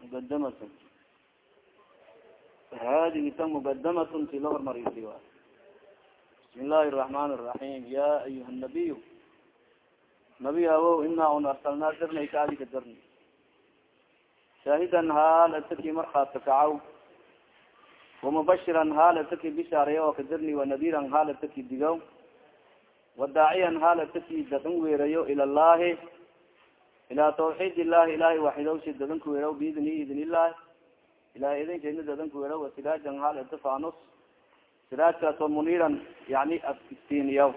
mukadamat hadihi tan mukadamat ti la hormarisi a bismi illahi الرaحman الرaحim ya ayuha الnabiy nabi awo ina un arsalnaa dirnay kaadi ka dirni shaahidan haal ataki markaad kakacaw وamubashiran haal ataki bishaareya oo kadirni wanadiran haal ataki digaw wadaaciyan haal ataki dadan weerayo ila llahi ilaa tawxiid illahi ilahay waxidowsi dadan ku weeraw biidni idn illahi ilahay idinkeedna dadan ku weeraw wasiraajan haal atifanus siraajkaas oo muniiran yani istiiniyaw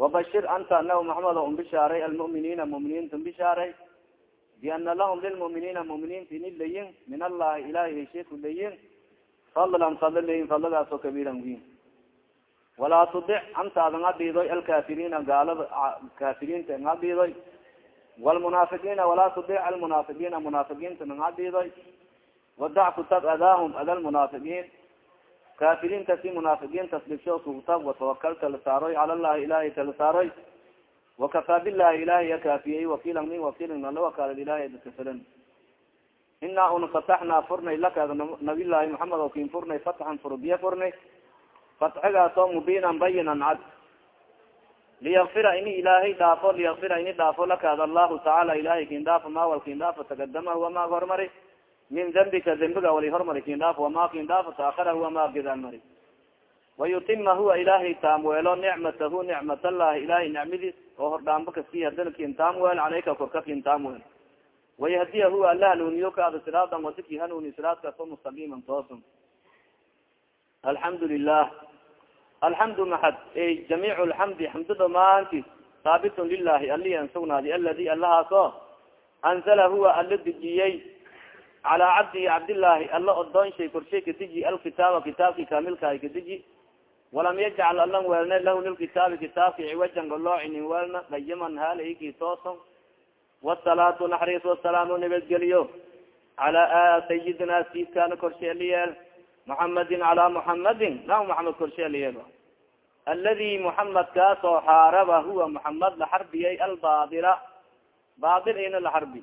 wabashir anta nabi maxamed o umbishaaray almu'miniina muminiinta umbishaaray biana lahum lilmu'miniina muminiinta ini layin min allahi ilahay hesheeku layin fadlan fadla layin kabiiran wiin walaa tudic anta adanga dhiidoy alkafiriina gaalada kafiriinta nga dhiidoy wlmunaafiqiina walaa tudic almunaafiqiina munaafiqiinta nga dhiidoy wadac kutab adaahum ada lmunaafiqiin kafiriinta si munaafiqiintas dhigsho kutab watawakal tala saaroy cala llahi ilahay tala saaroy wakafaa bilahi ilahay ya kaafiyey wakiilan min wakiilin nala wakaalad ilahay dakafilan inaa un fataxnaa furnay laka nabiy llahi maxamed oo kin furnay fatxan furbiya furnay fatxigaas oo mubiinan bayinan cad. Liyakfira ini ilaahay dhaafo liyakfira ini dhaafo lakaad allahu tacaala ilahay kin dhaafo ma wal kin dhaafo tagadama huwa maag hormari min dambika dembiga wali hormari kin dhaafo wama kin dhaafo taakara huwa maag gedaan wayutima huwa ilaahay taamweelo nicmatahu nicmat allahi ilahay nicmadiis oo hordhaanba kasi hadana kin taamweel caleyka korka kin taamweel wayahdiya huwa alla hanuuniyo kaada siraadan wadiki hanuuni siraadkaas oo mustaqiiman toosun alxamdu lilah alxamdu maxad ey jamiic lxamdi xamdu dhamaanti haabitun lilahi ali an sugnaadi aladi allahaas oo anzala huwa alla dejiyey calaa cabdihi cabdillaahi alla odoon shay korshay kadiji alkitaaba kitaabki kaamilkaay kadiji walam yajcal alan weelne lahu lilkitaabi kitaabki ciwajan goloocinin weelna qayiman haalayki tooson wasalaatu naxariis wasalaamu nabadgeliyo calaa sayidina siidkaana korshay aliyeel muxamadin calaa muxamadin nabi muxamed korshay aliyeel aladi muxamed kaas oo xaaraba huwa muxamed laxarbiyay albadila badil ina laxarbi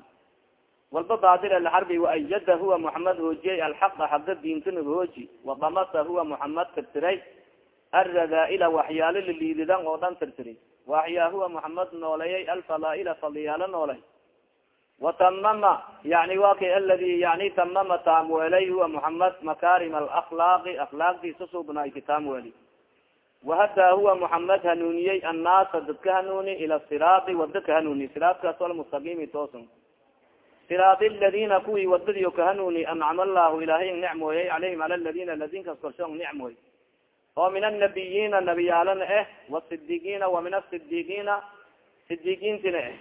walba badila laxarbi waayada huwa muxamed hoojiyay alxaqa xaga diintana hooji. Wadamasa huwa muxamed tirtiray. Alradaaila waxyaalo laliididan oo dhan tirtiray. Waxyaa huwa muxamed nooleeyay alfadaaila fadiyaalo noolay watamama yani wa kay aladi yani tamama taamweelay huwa muxamed makarim alakhlaaqi akhlaaqdiisa suubnaayki taamweeli wahadaa huwa muxamed hanuuniyey annaasa dadka hanuuni ila siraadi wada ka hanuuni siraadkaas almustaqiimi toosun siraadi ladina kuwii wadadiyo ka hanuuni ancama allahu ilaahay nicmooyay caleyhim ala ladina ladinkas korsho nicmooy oo min annabiyiina nabiyaalana eh wasidigiina wa min asidigiina sidigiintina eh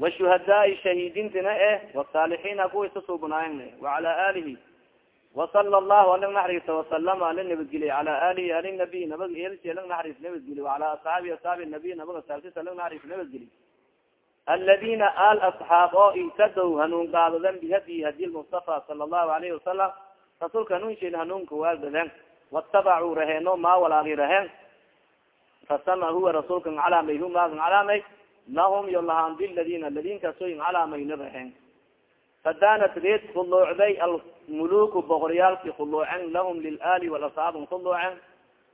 washuhadaai shahiidintina eh wasaalixiina kuwii sasuubnaayan eh wacala alihi wasala allahu alang naxariisa wasalama ala nabadgeliy cala alihi ali nabiy nabag elsi alang naxariis nabadgeli wacala asxaabi asxaabi nabiy nabaga saalsis alang naxariis nabadgeli aladina al asxaab oo itadow hanuun qaadaden bihadyi hadi lmustafa sala allahu alayhi wasalam rasuulka hanuunshin hanuunka waaldadeen watabacuu raheeno maa walaagi raheen. Fasama huwa rasuulka calaamay hu maagan calaamay lahum yo lahaan biladina ladinkasoyin calaamayna raheen fadanat reed khuluucday almuluku boqoryaalki khuluucen lahum lilaali walasxaabn khuluucen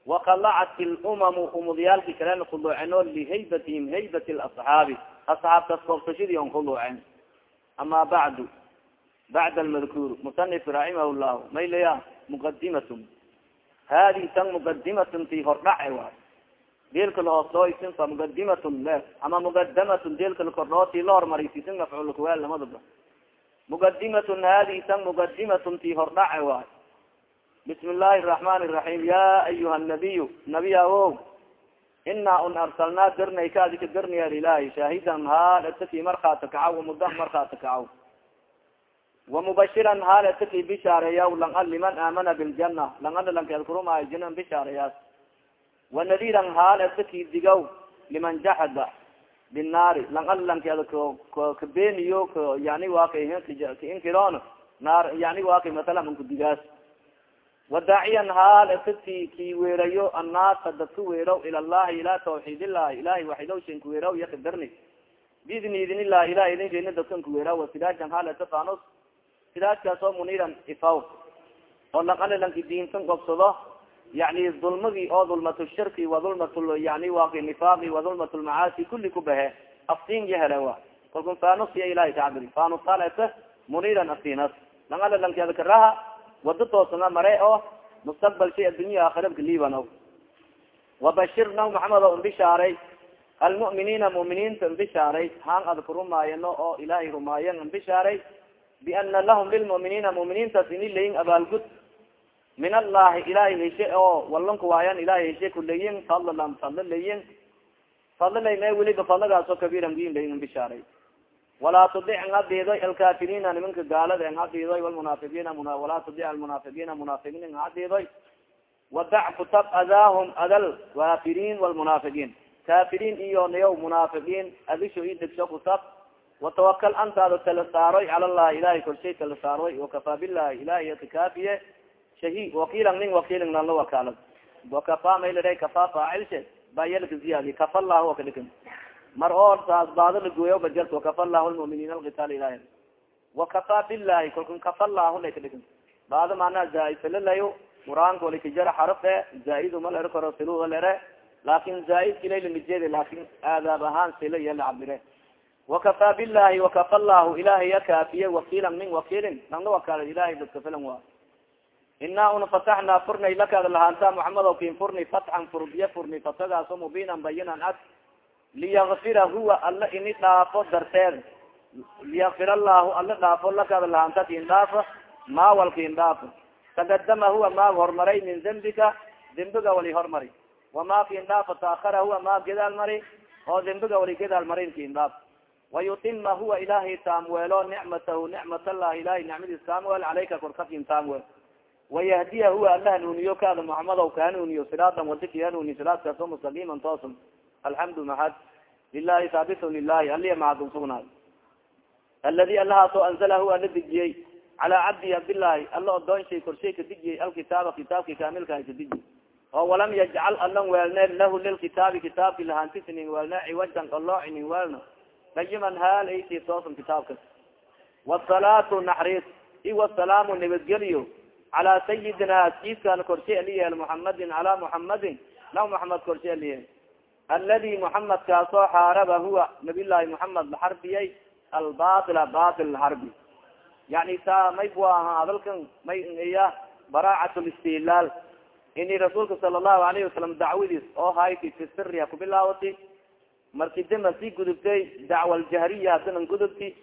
wakalacat ilumamu umudyaalki kalena khuluuceno lihaybatihim haybat lasxaabi asxaabtas koobsashadii on khuluucen ama bacdu bacd almadkuur musanif raximah llahu maylaya muqadimatun hadi tan muqadimatun ti hordhace waay deelka lahoosdooisinfa muqadimatun le ama muqadamatun deelka lakordhoo ti la hormarisisin mafcuulkuweel lamadaba muqadimatun hadi tan muqadimatun ti hordhace waay bismi illaahi araxman iraxiim ya ayuha nabiyu nabiya o inaa un arsalnaa dirnay kaadika dirnaya ilahi shaahidan haal ataki markaata kacaw muda markaata kacaw wamubashiran haal ataki bishaareeya lang al liman aamana biljana lang ala lankeedkurumaayo jinan bishaareyaas wanadiran haal ataki digaw liman jaxada binaari lang al lankeeda kabeeniyo yani waa kainkiroon naar yani waa kay matala mankudigaas wadaaciyan haal atati ki weerayo annaasa dadka weeraw ila llahi ila tawxiid illahi ilahay waxidowshin kuweeraw yakadarni biidni idin ilah ilah idin reyna dadkan kuweera wa siraajan halata fanos siraajkaas oo muniiran ifaw oo laqalilanki diintan gobsado yani dulmagii oo dulmat shirki wa dulmat yani nifaaqi wa dulmat lmacaasi ku bahe aftiin ya hele wa kalkun fanos iya ilahi kacabiri fanos halata muniiran aftinas langalilanki adkaraha wada toosanga mare oo mustaqbal shay addunya aakhirabka liiban o wabashir naw maxamed o imbishaaray almu'miniina mu'miniinta imbishaaray haan adka rumaayano oo ilaahay rumaayan imbishaaray biana lahum lilmu'miniina mu'miniintaas ini layin abaalgud min allahi ilahay heshe oo walanku waayan ilahay heshe kuleyin fadlan fadlo layin fadlo lay weliba fadlagaasoo kabiiran wiin layin imbishaaray walaa tudic ngadiidoy alkafiriina nimanka gaalada ngadiidoy walmunaafiqiina walaa tudic almunaafiqiina munaafiqiin ngadiidoy wadac kutab adaahum adal kafiriin walmunaafiqiin kafiriin iyo niyaw munaafiqiin adisho i degsho kutab watawakal antaado tala saaroy cala llahi ilahay korshay tala saaroy wakafaa bilahi ilahay atikaafiye shahi wakiilan nin wakiilin nala wakaalad wakafa maylaa kafa faacilshe bayalka ziyaadi kafa llahu o kadhikan mar oo saas baado lagooya bajart wakafa llahu lmuminiin alkitaal ilahi wakafa bilahi kalkun kafa llahu lay kadhikan baado macnaha zaaid filalayo qur'aanka walikajara xaraf e zaaid uma lero karo siluga lere laakin zaaidki laylamijeed laakin aadaab ahaan sila iya la cabire wakafa bilahi wakafa llahu ilahay ya kaafiye wakiilan min wakiilin nagna wakaala ilahay dadka filan wa inaa una fataxnaa furnay lakaad lahaanta muxamed o kin furni fatxan furdiya furni fatagaaso mubiinan bayinan ad. Liyakfira huwa alla ini dhaafo darteed. Liyakfir allahu alla dhaafo lakaad lahaanta kin dhaafo maa wal kin dhaafo. Takadama huwa maag hormaray min dembika dembiga wali hormari. Wamaa kin dhaafo taakara huwa maa gedaal mari oo dembiga wali gedaal marin kin dhaaf wayutima huwa ilahay taamweelo nicmatahu nicmat allahi ilahay nicmadiis taamweel calayka korkakin taamweel wayahdiya huwa alla hanuuniyo kaada muxamadow ka hanuuniyo siraatan wadiki hanuuni siraadkaaso mustaqiiman toosun alxamdu mahad lilahi saabitun lilahi aliya mahadun sugnaay aladi allahaaso anzala huwa la dejiyey calaa cabdi cabdillahi alla odoonshay korshay ka dejiyey alkitaaba kitaabki kaamilka ka dejiyey oo walam yajcal alan weelne lahu lilkitaabi kitaabki lahantisinin weelne ciwajan qaloocinin weelno qayiman haal aysi toosan kitaabkas wasalaatu naxriis i wasalaamu nabadgeliyo calaa sayidina kiiskan korshay aliyeel muxamadin calaa muxamadin naw muxamed korshay aliyeel aladi muxamed kaasoo xaaraba huwa nabiy llahi muxamed laxarbiyay albatila batil laxarbi yani saa may bu ahaa hadalkan may iya baraacat listihlaal ini rasuulka sala allahu alayhi wasalam dacwadiis oo hayti fi siriha kubilaawati marki dambe sii gudubtay dacwa aljahriya hadanan gudubti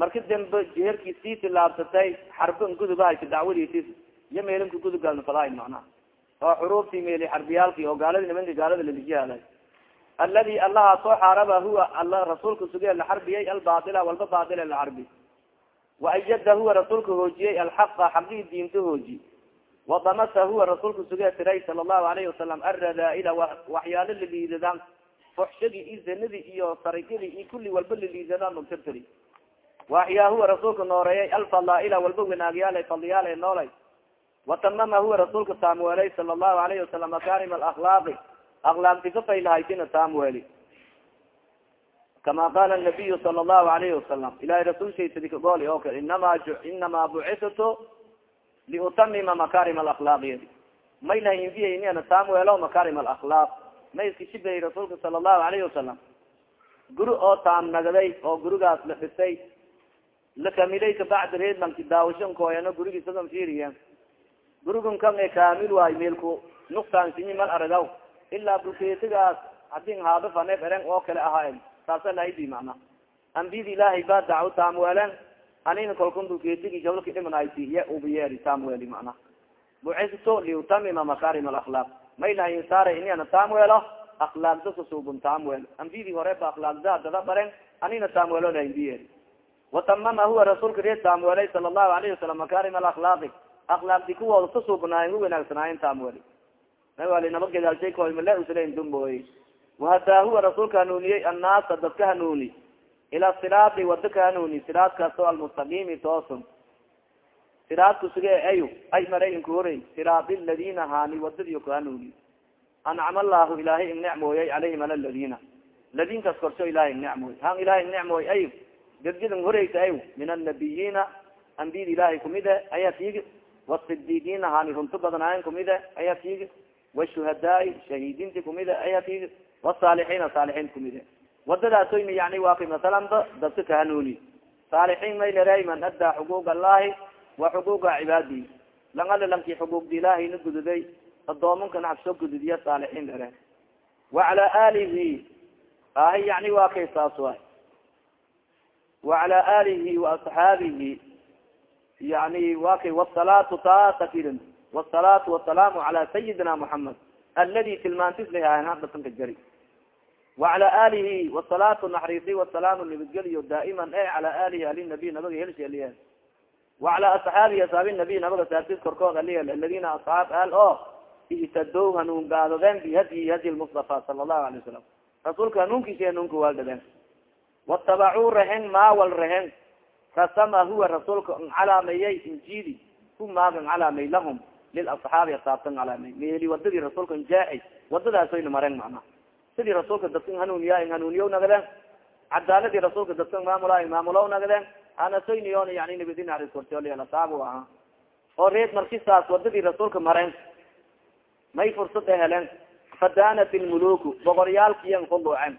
marki dambe jeherkii sii tilaabsatay xarban gudubahaysa dacwadiisis iyo meelinka gudub galnafadahay macnaha oo xuruuftii meeli xarbiyaalki oo gaaladi nimanka gaalada lalijihaday aladi allaha soo xaaraba huwa alla rasuulka suge laxarbiyay albatila walba batila laxarbi waayada huwa rasuulka hoojiyey alxaqa xaqii diinta hooji wadamasa huwa rasuulka suge tiray sala allahu alayhi wasalam alradaaila waxyaalo laliidadan fuxshadii iyo zanadii iyo sarikadii iyo kuli walba laliidadan nugtirtiri waxyaa huwa rasuulka nooreeyay alfadaaila walba wanaagyaala fadliyaala noolay. Watamama huwa rasuulka taamweelay sala allahu alayhi wasalam makarim alakhlaaqi akhlaaqti kafaylahaysina taamweeli kama qaala nabiyu sala allahu alayhi wasalam ilahay rasul shaysadikagooli oo kale inama inama bucithtu liutamima makarim alakhlaaqiyadi may lahainbiyayniana taamweelo makarim alakhlaaq. May iska shibeyay rasuulka sala allahu alayhi wasalam guri oo taam nagday oo gurigaas la dhisay lakamiday kabacdi reedmanki daawashan kooyano gurigiisadan fiiriya gurigun kan e kaamil waayo meelku nuktaan sinyi mal aragaw ilaa bulkeetigaas hadin haado faneef eren oo kale ahaa saasa lahaydi macna ambiyada ilaahay baa dacwo taamweelen anina kolkun bulkeetigi jablki dhimanaysi iya ubiyeeri taamweeli macna bucisto liutamima makarim alakhlaaq may lahayin saara iniana taamweelo akhlaaqda kasuubun taamweel ambiyadii hore ba akhlaaqda dada baren anina taamweelo lahaynbiyeeri watamama huwa rasuulka reer taamweelay sala allahu alayhi wasalam makarim alakhlaaqi akhlaaqdi kuwooda kasuubnaayen u wanaagsanaayen taamweeli mawali naba gadaalshay koymale uslan dumboy wahadaa huwa rasuulka hanuuniyey annaasa dadka hanuuni ila siraadi wada ka hanuuni siraadkaasoo almustaqiimi toosun siraadku suge ayu ay maray inkuhorey siraadi ladina haani wadadiyo ka hanuuni ancama allahu ilaahay in necmooyay calayhim ala ladina ladinkas korsho ilahay nicmoy han ilahay nicmoy ay gedgedan horeysa ay min annabiyiina ambiyada ilahay kumide ayaa fiigi wasidiiqiina hani runto badnaayen kumide ayaa fiigi washuhadaai shahiidinti kumide ayaa fiigi wasaalixiina saalixiin kumide wadadaasoyna yani waa kay masalan ba dadka kahanuuni saalixiin maylera man addaa xuquuq allahi wa xuquuqa cibaadihi lang ala lanki xuquuqda ilaahayna gududay adoomankan agsoo gududiya saalixiin lere wacala alihi ahi yani waa kay saas wacala alihi waasxaabihi yani wa kay wasalaatu taasairin wasalaatu wasalaamu cala sayidina muxamed aladi tilmaantislehahadanka jari. Wacala alihi wasalaatu naxriisi wasalaamu nabadgeliyo daa'iman e cala alihi ali nabiy nabaga helsheeliye wacala asxaabihi asaabi nabiy nabaga saartis korkood aliya aladina asxaab al o ihtadow hanuun gaadadeen bihadyi hadi lmustafa sala allahu alay wasalam rasuulka hanuunkiisi hanuunka waaldadeen watabacuu rahen maawal rahen rasama huwa rasuulka n calaameeyey injili hu maagan calaamey lahum lilasxaabi asaabtan calaamey meli wadadii rasuulka njaaci wadadaasoyna mareen macnaha sidii rasuulka dadka hanuuniya hanuuniyo nagadeen cadaaladii rasuulka dadka maamula maamulo nagadeen anasoyniyon yani nabadinariskortolsaab aha oo reed markisaas wadadii rasuulka mareen may fursada helen fadanat lmuluku boqoryaalkiyan khuduucen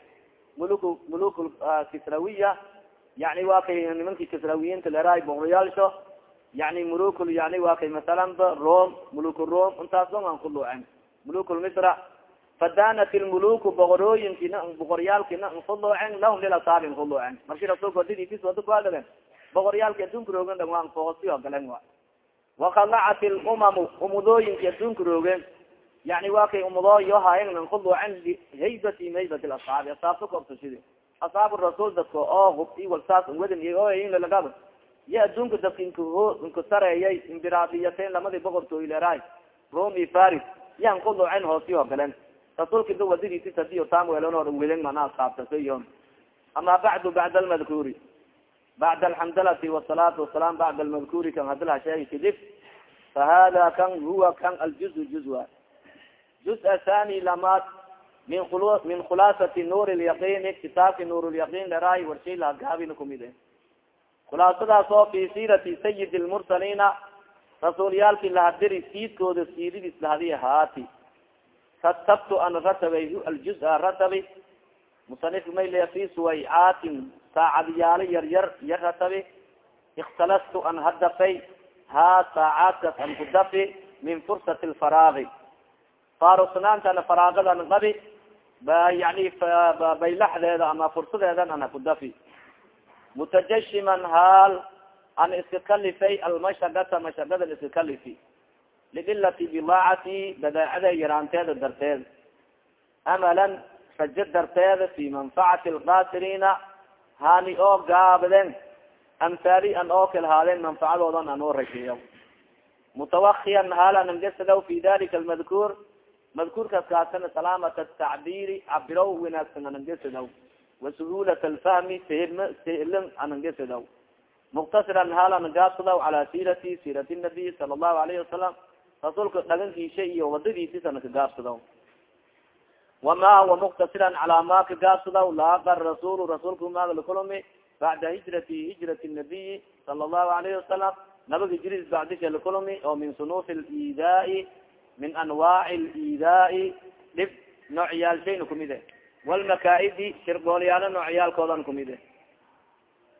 muluk muluk kisrawiya. Yani wa kay nimankii kisrawiyinta leeraay boqoryaalsho yani mulukl yani wa kay masalan ba rom muluk rom intaas dong an khuduucen muluk lmisra fadanat lmuluku boqorooyinkina boqoryaalkina nkhuduucen lahum lilasaabi nkhuduucen marki rasulka wadadiis wada kuadhagen boqoryaalki adduunka roogen dhan waan foosiyo galen wa wakalacat lumamu umudooyinki adduunka roogen yani wa kay umudooyo hayan nkhuduucen haybati haybat asxaabi asaabta koobsashidi asxaab rasuul dadka oo hubti walsaas wadan oinlalagab ya adduunka dadka inku sareeyay imbiraadiyaten lamadii boqortooy leeraay rome faris yan nkhuduucen hoosiyo galen rasuulka da wadadiisi hadiyo tamwelonoo weden mana asxaabtasayon ama bacdu bacd almadkuuri bacd alxamdalati wasalaatu wasalaam bacd almadkuuri kan hadilha sheegi kadib fahada kan huwa kan aljuz juz wa juz athani lamaad min khulaasati nuur lyaqini kitaabki nuur lyaqin leraay warshay lahagaabina kumid e khulaasadaas oo fi siirati sayid lmursaliina rasuulyaalki lahadiri siidkooda siididis lahadi haati ratabtu an ratabay aljuz-a ratabi musanif mayle fi suwaycaatin saacadyaalo yar yar ya ratabi ikhtalastu an hadafay haa saacaadkas an ku dafi min fursati lfaraagi faarusnaantana faraagadan qabi yani baylaxdeeda ama fursadeedan an haku dafi. Mutajashiman haal an iska kalifay almashagata mashagadan iska kalifi liqilati bidaacati badaacada yaraanteeda darteed. Amalan rajo darteeda fi manfacati alkasiriina hani oo gaabden amhaali an oo kal haadeen manfacadoodan an oo rajeeyo mutawakiyan haalan angesadaw fi dalika almadkuur madkuurkaas kaasana salaamat atacbiiri cabiro wanaagsan anangesadaw wasuhulat alfahmi sehlan anangesadaw muktasiran haalan gaabsadaw cala siirati siirati nabiy sala allahu alayhi wasalam rasuulka dhagankiisa iyo wadadiisisana kagaabsadaw wama wa muktasiran calaa ma kagaabsadaw laaqa rasul rasuulka maaga lakulumi bacda hijrati hijrati nabiyi sala allahu alayhi wasalam nabaga jiris bacdisha lakulumi oo min sunufi lidaai min anwaaci lidaai dhib noocyaalshayna kumide walmakaaidi shirgoolyaalo noocyaalkoodan kumide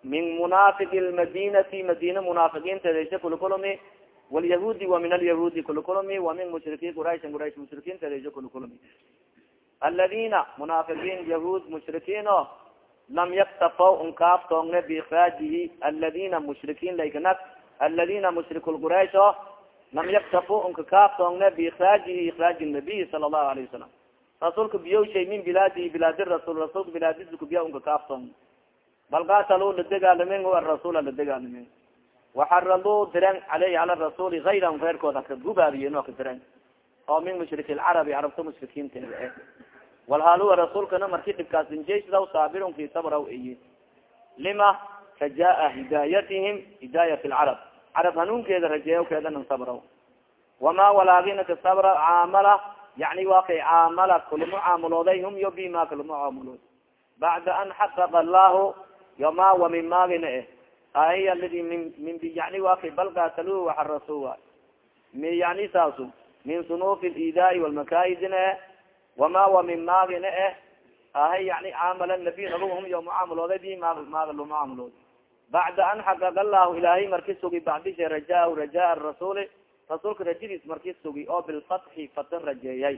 min munaafiqi lmadinati madina munaafiqiinteedasha kulakulumi wlyahuudi wa min alyahudi kulakulumi wa min mushriki qurayshi quraysh mushrikiinteedasha kulakulumi aladina munaafiqiin yahuud mushrikiin o lam yaktafaw unkaaftoongne biikraajihi aladina mushrikiin laiknak aladina mushriku lquraysh o lam yaktafu unka kaaftoongne biikraajihi ikraaji nabiy sala allahu alayh wasalam rasuulka biyow shay min bilaadihi bilaadi rasul rasulka bilaadisku biya unka kaaftoon bal qaatalu la degaalamen hu arasula la degaalamen waxaraduu diren caleyhi cala rasuli hayran reerkooda ka gubaabiyen oo ka diren oo min mushriki lcarabi carabta mushrikiinteeda eh. Walhaaluwa rasuulkana marki dhibkaas injeysdaw saabirunki sabraw iyi lima? Rajaa hidaayatihim hidaayat lcarab carab hanuunkeeda rajeeyokeedanan sabraw wama walaagina ka sabra caamala yani waa kay caamala kula mucaamulooday hum yo bima kala mucaamulooy bacda an xaqaqa allahu yoma wa min maagina eh. Ahiya lidi min min yani wa kay bal qaataluhu waxarasu wa. Mi yani saasu min sunufi lidaai walmakaidina eh. Wama wa min maagina eh. Ahay yani caamala nabi nabahum yo mucaamulooday bi maag maaga lo mucaamulooday bacda an xaqaqa allahu ilaahay marki sugi bacdisha rajaa rajaa rasuli rasuulka rajadiis marki sugi oo bilfatxi fatan rajeeyay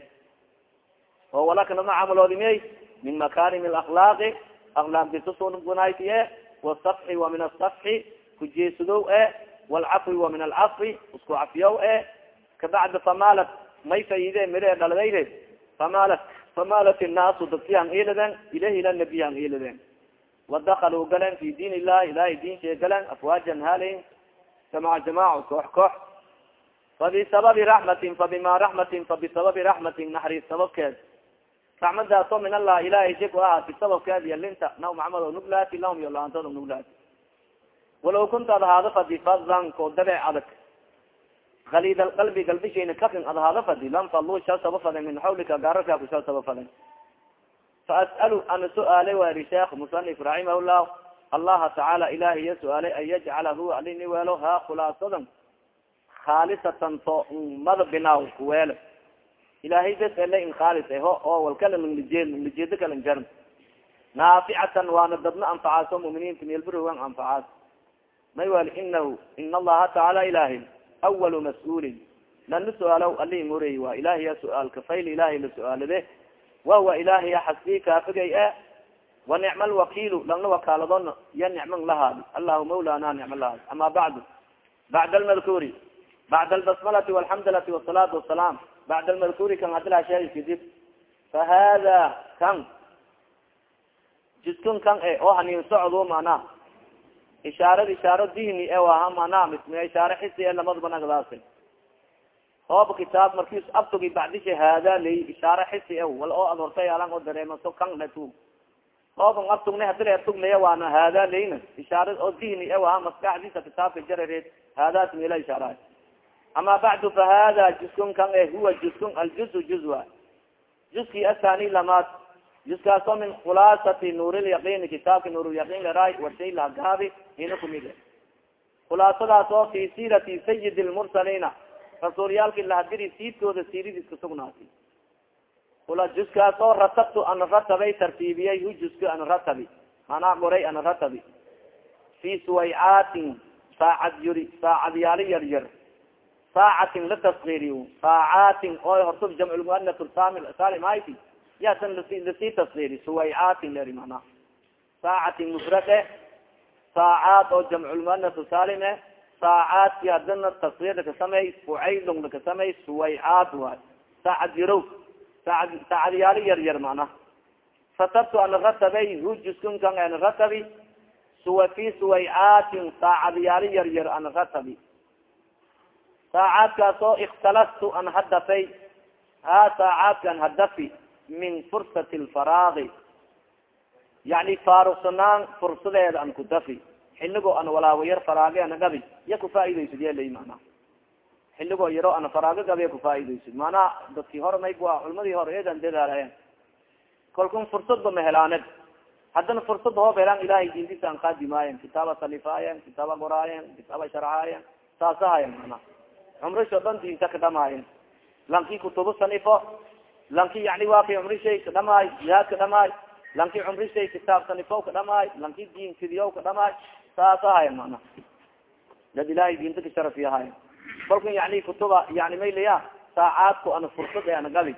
oo walaka lama caamaloodi miyay min makarim alakhlaaqi akhlaaqdisusungunaytiye wasafxi wa min asafxi kujeesadow e walcafwi wa min alcafwi isku cafiyow e kabacda famalat may fayide mire dhaladayre famalat famalat innaasu dadkihan iladen ilahi ila nabiyan iladen wadakalu galen fi diin illahi ilahay diinshe galen afwaajan halayn jamac jamac koox koox fabisababi raxmatin fabima raxmatin fabisababi raxmatin naxariis sababkeed raxmadaasoo min allah ilahay si ku ahaati sababkeed iyo linta naw maxamed o nuglaati lahum iyo laantood nuglaati walaw kunta ad fadi fadan ko dabe adag kalid alqalbi galbishayna kakin ad ahaado fadi lam fadlu shal saba faden min xawlika gaararkaa ku shal saba faden faas'alu ana su'aale wari sheekh musanif raximah llah allaha tacaala ilahi iya su'aalay an yajcala huwa alini weelo ha khulaasadan khaalisatan to mada binaaw kuweelo ilahay bes ele in khaalis eho oo walkala nglije nglijeedo kala jarn naaficatan waana dadna anfacaaso muminiinta meelburogan anfacaas may wali inahu in allaha tacaala ilahi awalu mas'uulin lana su'aalow ali ngorey waa ilahiya su'aalka fayl ilahay la su'aalade wahuwa ilahiya xasbii kaafigay e wa nicma alwakiilu langna wakaaladona iya nicman lahaadi allahu mawlana nicma lahaadi ama bacdu bacd almadkuri bacd albasmalati walxamdalati wasalaatu wasalaam bacd almadkuri kan hadilaa sheegi kadib fa hada kan jiskun kan e oo hanin socdo mana ishaarad ishaaro dihni e waha mana misme ishaare xisi e lamadaba ooba kitaab markis abtogi bacdisha hada lay ishaare xisi e wal oo ad hortay alan oo dareemaso kan latu ooban abtugne hadila ertugnaya waana hada layna ishaarad oo dihni waha maskaxdiisa kitaabka jarareed hadaas mela ishaaraay ama bacdu fa hada juskun kan e huwa juskun aljuzu juzwa. Juskii athani lamaad. Juskaasoo min khulaasati nuurilyaqini kitaabka nuurulyaqiin leraay washay lahagaabi ina kumid khulaasadaas oo fi siirati sayid lmursaliina rasuulyaalki lahadiri siidkooda siiridiis kasugnaati ula juskaas oo ratabtu an ratabay tartiibiyay hu juska an ratabi. Manaa qoray an ratabi. Fi suwaycaatin saacad yuri saacad yaali yar yar. Saacatin la taskiriy saacaatin oo horta jamculmuanat salim ayti yasan la sii taskiri suwaycaatin leri mana. Saacatin mufrade saacaad oo jamculmuanat salim e saacaadki hadana taskir lakasamey fucaylong lakasamey suwaycaad waay. Saacad yarow saacad saacad yaali yar yar mana ratabtu ana ratabay hu juskunkan ana ratabi. Suwa fi suwaycaatin saacad yaali yar yar ana ratabi. Saacaadkaas ikhtalastu an hadafay ha saacaadkan hadafi min fursati lfaraagi yani faarugsanaan fursadeeda an ku dafi xiligo an walaawayar faraagi ana gabi iya kufaaidaysid yelay mana xiligo yaro ana faraago gabi kufaaidaysid maanaa dadkii hore mayb waa culmadii hore eedan dadaalayen kalkun fursadba ma helaaned haddana fursad hoob helaan ilahay diintisa an qaadimaayen kitaaba salifaayen kitaaba qoraayen kitaaba sharcaayen saasahayen mana cumrisho dhan diinta ka dhamaayen lanki kutubo sanifo lanki yani waa kay cumrishay ka dhamaay jihaad ka dhamaay lanki cumrishay kitaab sanifo ka dhamaay lanki diin fidiyo ka dhamaay saas ahayen mana dad ilahay diinta ka sharafi ahayen kolkan yani kutuba yani maylaya saacaadku ana fursad e ana gabi.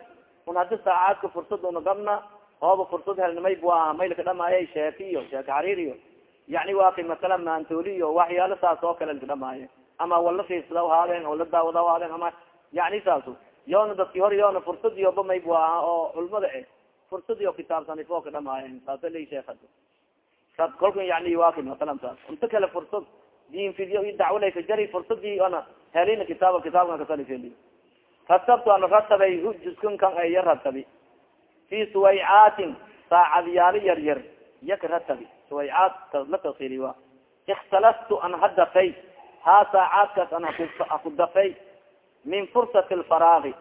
Un haddi saacaadka fursad una gabna ooba fursad helnimay bu aha mayl ka dhamaayay sheeki iyo sheeki xariir iyo yani waa kay masala maantooli iyo waxyaalo saas oo kale ka dhamaaye ama wala fiirsada haadeen oo la daawada haadeen ama yani saas yoona dadki hor yoona fursad yoba mayb aha oo culmada eh fursad iyo kitaabsanifo ka dhamaayen saasa lay sheekad sa kolkan yani waa kay masalan saas inta kale fursad. Diin fidiyo iyo dacwalay ka jari fursadii ona helina kitaab kitaabkan kasalifeli ratabtu ana ratabay hu juskan kan fi suwaycaatin saacadyaalo yar yar iya ka ratabi suwaycaad la wa ikhtalastu an hadafay ha saacaadkaas an haku dafay min fursati lfaraagi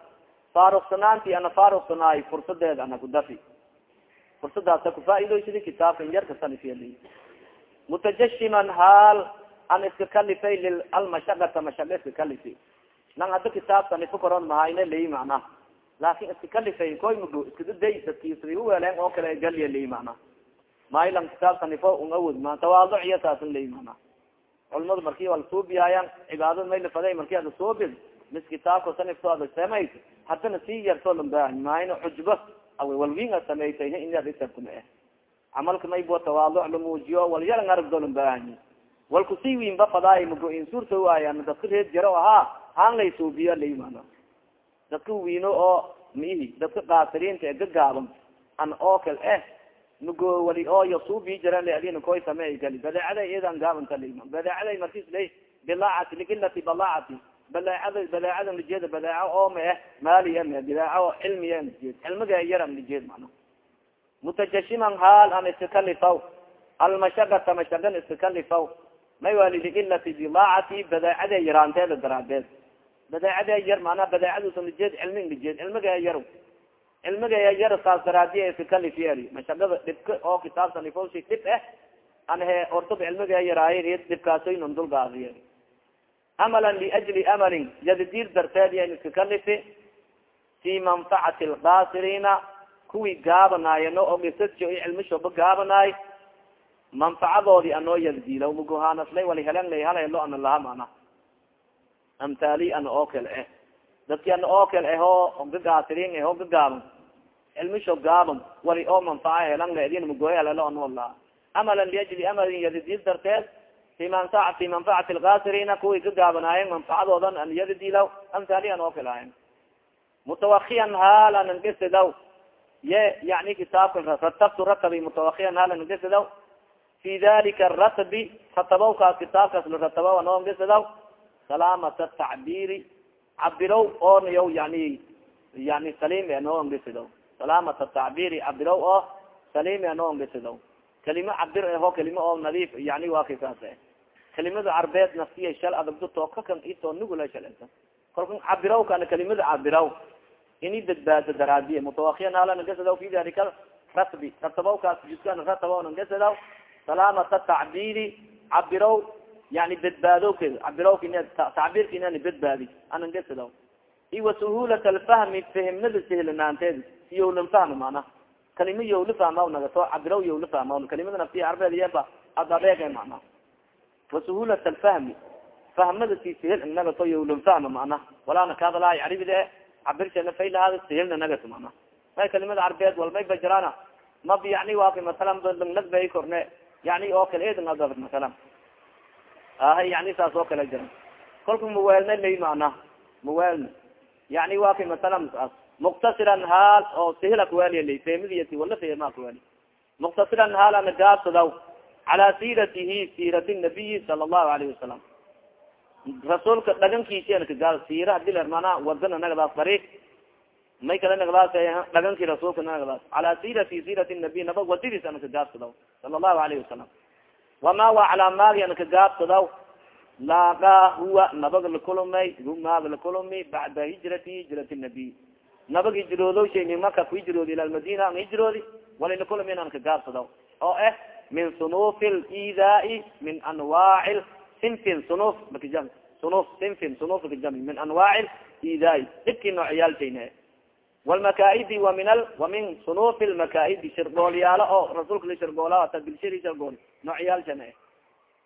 faaruksanaanti ana faaruksanaay fursadeeda an haku dafi fursadaasa kufaa'idoysidi kitaabkan yarka sanifyali mutajashiman haal an iska kalifay lil almashaqata mashaqa iska kalifi. Lang hadda kitaab sanifo koron mahayna ley macna. Laakin iska kalifay koy mago iskadaday dadkisri uweleen oo kale galya ley macna. Maayo lang kitaab sanifo un awod ma tawaaduc iyo taasan ley macna. Culamadu marki wal suubiyaayan cibaadada may lafaday marki ada suubid mis kitaabka sanifto ada samay haddana sii yartoo lambaahan maayna xujba aw walwin a samaytay inaad isabkuma eh. Camalka maybo tawaaduc lamuujiyo wal yaran aragdo lambaahanyi walku sii wiinba fadaay mago-in suurta waayan dadka reed jaro ahaa haan lay suubiya laymana dadka wiino oo miihi dadka kaasiriinta ee gagaaban an oo kal eh mago wali oo yasuubi jaran la adina koy samey gali. Badeecada iyadan gaabanta layma badeecada markis lay bilaacati likilati balaacati baleecada baleecada lijeeda baleeco oo ma eh maaliya ma baleeco oo cilmiya lijeed cilmiga yaran lijeed mana mutajashiman haal an iskakalifaw almashaqata mashaqan iskakalifaw may wali liilati bilaacati badeecade yaraanteeda daraadeed. Badeecade yar manaa badeecadusa lijeed cilmi lijeed cilmiga yar cilmiga yar saas daraadiya iskakalif yeri mashaqada dhibka oo kitaabsan ifawsi dhib eh anhe ortaba cilmiga yaraaye dhibkaasoynun amalan liajli amalin yadadiir darteed yan iskakalifi fi manfacati lkaasiriina kuwii gaabanaayano oo gisadjo i cilmishoba gaabanaay manfacadoodi anoo yaddiila muguhaanaslay wali helen lay hal helo ana laha mana amtaali ana oo kale eh. Dadki ana oo kale eh oo eh oo gagaaban cilmisho gaaban wali oo manfaca helan la idin mugoya halelo anoo laha amalan liajli amalin yadadiil darteed fi manfa fi manfacati lkaasiriina kuwii gagaabanaayen manfacadoodan an yadadiilaw amtaali an oo kale ahayn mutawakiyan haal anan gesidaw ye yani kitaabka ratabtu ratabi mutawakiyan haal anan gesidaw fi dalika ratbi ratabawkaas kitaabkaas la ratabaw anoo gesidaw salaamata tacbiri cabirow oon yaw yani yani salim anoo gesidaw salaamata tacbiri cabirow oo salim anoo gesidaw kalimo cabir aho kalimo oo nadiif yani waa kaysaas eh kalimada carbeed nafsiya shal adagdo tookakan itoo nugula shalesa kolkan cabirawkana kalimada cabiraw ini badbaado daraadiye mutawakiyan haalanangasadaw fi dalika ratbi. Ratabawkaas judkan ratabaw nangasadaw salaamata tacbiri cabiraw yani badbaadowke cabiraw tacbirka inani badbaadi anangasadaw iwa suhulat alfahmi fahimnada sehlanaanteed yowlan fahma mana kalima yowla fahma nagato cabiraw yowla fahma kalimada naftiya arbeed yeba adadeege mana wa suhulat alfahmi fahmada si sehel nagato yowlan fahma mana walaana kaadalaay caribide cabirshana faylahaada sehelna nagat mana may kalimada carbeed walmay bajaraana mab yani waa masalan nagbay korne yani oo kale edan ada masalan ah yani saas oo kale jira kolka mawaalna lay mana mawaalna yani waa kay masalan saas muktasiran haal oo sehla kuwaaliya lay fehmidiyati wala fehma kuwaali muktasiran haal ana gaabsadaw cala siiratihi siirati nabiyi sala allahu alayhi wasalam rasuulka dhagankiisi ana kagaa siira hadi ler mana wadana nagadaas dariiq may kala nagdaas dhagankii rasuulka nagdaas cala siirati siirati nabiy naba wadadiis ana kagaabsadaw sala allahu alayhi wasalam wama wa calaa maagi ana kagaabsadaw laagaa huwa nabaga lakulumay hu maaga lakulumi bacda hijrati hijrati nabiy nabag hijroodo shay min maka ku hijroodi ila lmadina an hijroodi wali lakulumi an kagaabsadaw oo eh min sunufi lidaai min anwaaci sinfin sunuf makijam sunuf sinfin sunuf makijam min anwaaci idaai dhibkii noocyaalshayne walmakaaidi wa min wa min sunufi lmakaaidi shirgoolyaalo oo rasuulka la shirgoola tabilshiri shirgool noocyaalshane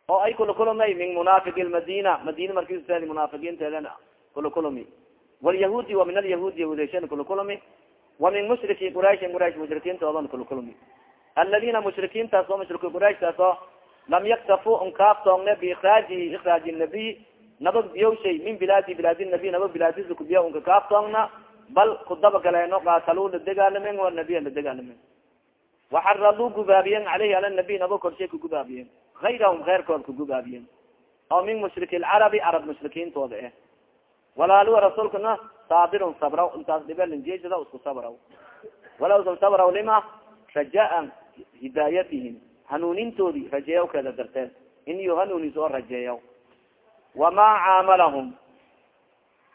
oo ay kula kulumay min munaafiqi madina markisteedi munaafiqiinteedana kula kulumi wlyahuudi wa min alyahuudi yahuudeshan kula kulumi wa min mushriki quraishin quraish mushrikiintoodan kula kulumi aladina mushrikiintaas oo mushriki quraish oo lam yaktafu unkaaftoongne biikraajihi ikraaji nabiy naba biyowshay min bilaadi bilaadi nabiy naba bilaadisa kubiya unka kaaftoongna bal kudaba galeeno qaataluu la degaalamen wa nabiya la degaalamen waxaraduu gubaabiyen caleyhi ala nabiy naba korshay kugubaabiyen gayrahum keyrkood kugubaabiyen oo min mushriki lcarabi carab mushrikiintooda eh walaaluwa rasuulkana saabirun sabraw intaas dhibelinjeesada isku sabraw walaw sa sabraw lima rajaan hidaayatihim hanuunintoodi rajeeyawkeeda darteed iniyo hanuunis oo rajeeyaw. Wamaa caamalahum.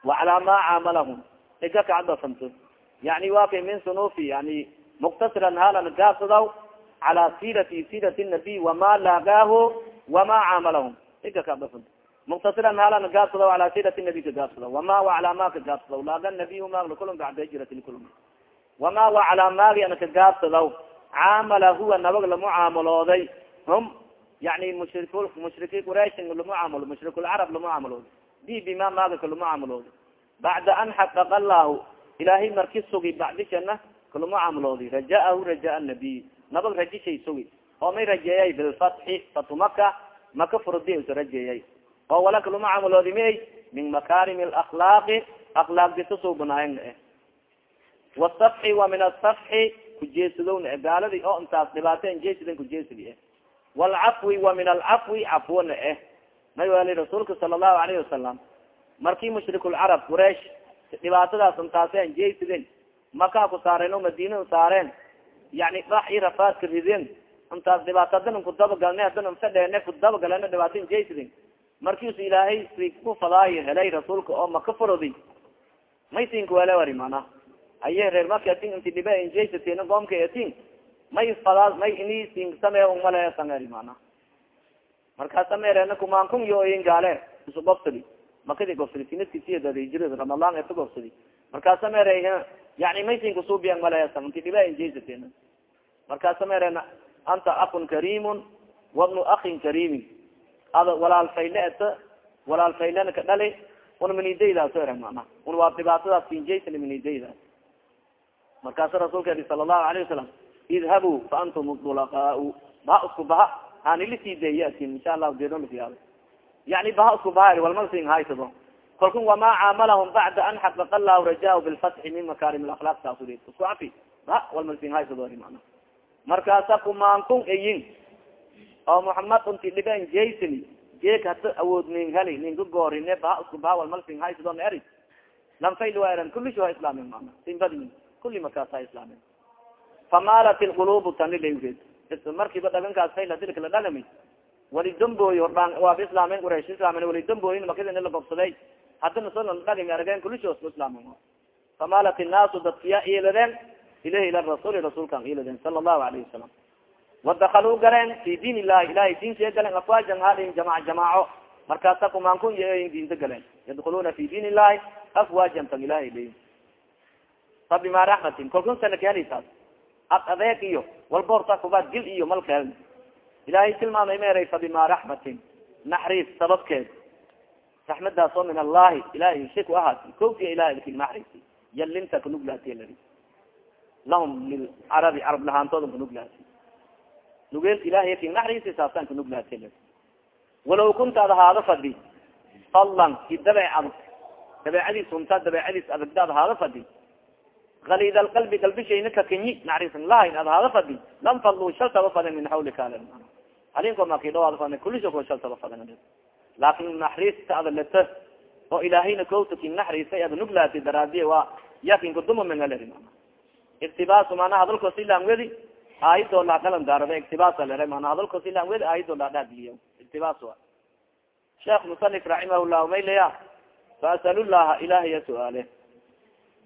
Wacalaa maa caamalahum. Iga kacadasanto yani waa kay min sunufi yani muktasiran halan gaabsadaw cala sirati sirati nabiy wama laagaahu wama caamalahum. Ika kadafan muktasiran halan gaabsadaw cala sirati nabiy ka gaabsadaw wama wacala ma ka gaabsadaw laaga nabiy ma lakulum bacda hijrati likulum wama wacala maagi ana ka gaabsadaw caamala huwa nabag lamucaamalooday hum yani mushrik mushriki quraishin lamucaamalo mushrikulcarab lamucaamalooday bi bima maaga ka lamucaamalooday bacda an xaqaqa allahu ilaahay marki sugi bacdishana kalumucaamaloodi rajaahu rajaa nabiy nabag rajishay sugi. Oo may rajeeyay bilfatxi fatu maka maka rajeeyay. Oo wala kalumucaamaloodi may min makarim alakhlaaqi akhlaaq disa suubanaayana eh. Wasafxi wa min asafxi kujeesadowna eh gaaladi oo intaas dhibaato enjeesidan kujeesadi eh. Walcafwi wa min alcafwi cafwana eh. May wali rasuulka sala allahu alayhi wasalam markii mushrikulcarab quraish dhibaatadaas intaasa enjeesideen maka ku saareen oo madina saareen yani dhax i rafaadka rideen intaas dhibaato hadan kudabagalne hadan fadheene kudabagalena dhibaato enjeesideen markiisu ilaahay si ku fadaayo helay rasuulka oo maka farodi may tinka wele wari mana aye reer marka atin inti dhibe enjesaten goomka atin may fadaa may ini sin samee umale sangeri mana. Markaa sameerena kumaankun yoyin gaale isu gobsadi makadi gobsadi sinadkisiyadad hijrada ramadaan eta gobsadi markaa sameere yani may sin kusuubiyan male sang inti dhibe enjesaten markaa sameerena anta akun karimun wabnu akin karimin ada walaal fayle eta walaal faylena ka dhali una minidaydaas ere mana. Un waa dhibaatadaas kinjaysan minidaydaas markaasu rasuulka eri sala allahu alayhi wasalam idhabuu fa antum dulaqaau baha isku baha hanilisi deeyatin insha allahu deedolasiyaada yani baha isku baha walmalsin haysado kalkun wamaa caamalahum bacda an xaqaqa allahu rajaa bilfatxi min makarim alakhlaaq saasud isku cafi. Baha walmalsin haysado mana markaasa kumaankun eyin oo muxamad unti dhiben jason jeek hata awood nin heli ninka goorine baha isku baha walmalsin haysado eri. Lanfayl waa eran kulish ha islaamin mana sinbadi kuli markaas ha islaamin famaalat ilqulubu tani lared markiiba dhagankaas fayla dilka la dhalami wali dambooy hordhaan waaba islaamen quraysh islaamen wali dambooyin makadina la gobsaday hadana soo dhagami arageen kulishoos ku famaalat innaasu dadkiya iiladeen ilahi ila rasuli rasuulkan iiladeen sala allahu alayhi wasalam wadakaluu galeen fi diin illahi ilahay diinsiya galeen afwaajan halin jamac jamaaco. Markaasa kumaankun y diinta galeen. Yadkuluna fi diin illahi afwaajan tan ilahay leyin fa bima raxmatin kalkun sanakehelisaas ad adeeg iyo walboorta kubaad gil iyo malkeel ilaahay tilmaamay meeray fa bima raxmatin naxriis sababkeed. Raxmadaas oo min allahi ilahay shi ku ahaati kowtiya ilahay laki naxriisi yalinta kanuglaati lai lahum lilcarabi carab lahaantooda kanuglaati nugeel ilahay ki naxriisi saasaan kanuglaati lai walaw kunta ad ahaado fadi fallan ki dabeec adag dabeecadiis unta dabeecadiis adagda ad ahaado fadi alid alqalbi galbishayna kakanyi naxriisan lahayn ad ahaado fadi lam fadlu shal taba faden min hawlika alinko makidhawaad fadn kulisho ko shal taba faden laakin naxriista ada leta oo ilaahayna kowta ki naxriisay ada nuglaati daraadiye waa yakin kuduma mengaleri iktibaas mana hadalko silan wedi aayado la dhalan daarada iktibaasa lere mana hadalko silan wedi aayado la dhadiya iktibaas wa sheekh musanif raximah llahu maylaya faasal llaha ilahiya su'aale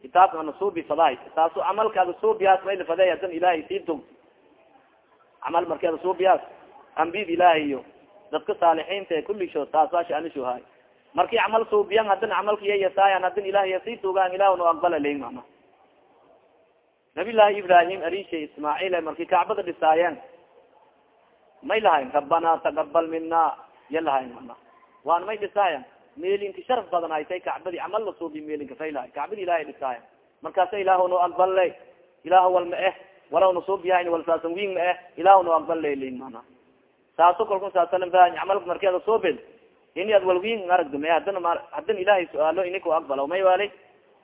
kitaabka ana suubi faday taasu camalkaada suubiyaas mayla faday adan ilahay siitog camal markeeda suubiyaas ambid ilahay iyo dadka saalixiinta e kulishood taas waa shaanisho haay marki camal suubiyan hadan camalka iyayasaayan hadan ilahay sii tugaan ilah no aqbala leyin mama nabi llahi ibrahim arisha ismaaciil marki kacbada dhisaayeen. May lahayn rabbana taqabal mina ya lahayn mama waan may dhisaayan meelinka sharaf badan haytay kacbadi camal la suubi meelinka faylahay kacbadi ilahay dhisaaya markaasa ilaah no aqballe ilaah wal ma eh. Walaw nasuubiyahan walsaasan wiin ma eh. Ilaah no aqballe lin mana saaso kalku saasalan ba camalka markeeda suubid ini ad walwiin aragdo ma hadana ma hadan ilahay su'aalo ini ku aqbalo may wali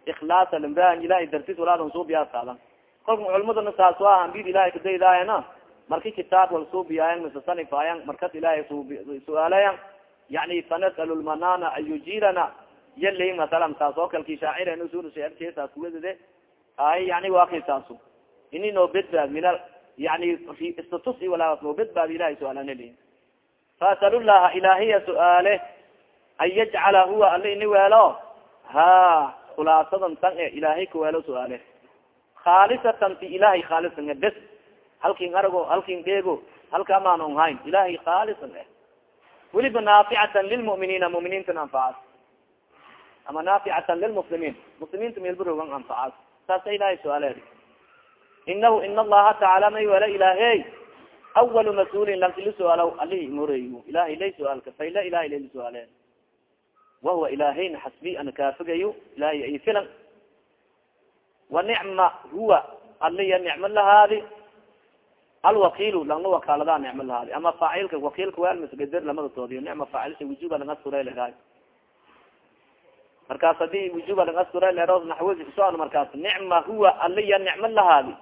ikhlaasa lambahan ilahay dartis walaadan suubiyaa saadan. Kolka culmadana saas waa ambid ilahay kadaydaayana marki kitaab wal suubiyaayan misasanifayan markas ilahay su'aalayan yani fanasal lmanana an yujirana yalay masalan saas oo kalki shaacir sursaas kuwadade ay yani waki saasu ini noo bedbaad yani status i walaas noo bedbaad ilahay su'aalanali faasal llaha ilahiya su'aale an yajcala huwa ala ini weelo ha khulaasadan tan e ilahay kaweelo su'aale khaalisatan ti ilahay khaalisan e bes halkin arago halkin dheego halka amaan on hayn khaalisan eh weliba naaficatan lilmu'miniina mu'miniintan anfacas ama naaficatan lilmuslimiin muslimiinta meelbarogan anfacas saasa ilahay su'aaleed inahu in allaha tacaala may wala ilaahey awalu mas'uulin lankili su'aalow alihi moreey ilahay lay su'aalka fayla ilahay lay su'aaleen wahuwa ilaahayna xasbi ana kaafigayo ilahay ay filan wa nicma huwa aliya nicmo lahaadi alwakiilu langna wakaalada nicmo lahaadi ama faacilka wakiilka waalmasgader lamada toodiyo nicma faacilsha wujuba lang askura leedahay markaas haddii wujuba lang askura leero naxwadi kusoan markaas nicma huwa aliya nicmo lahaadi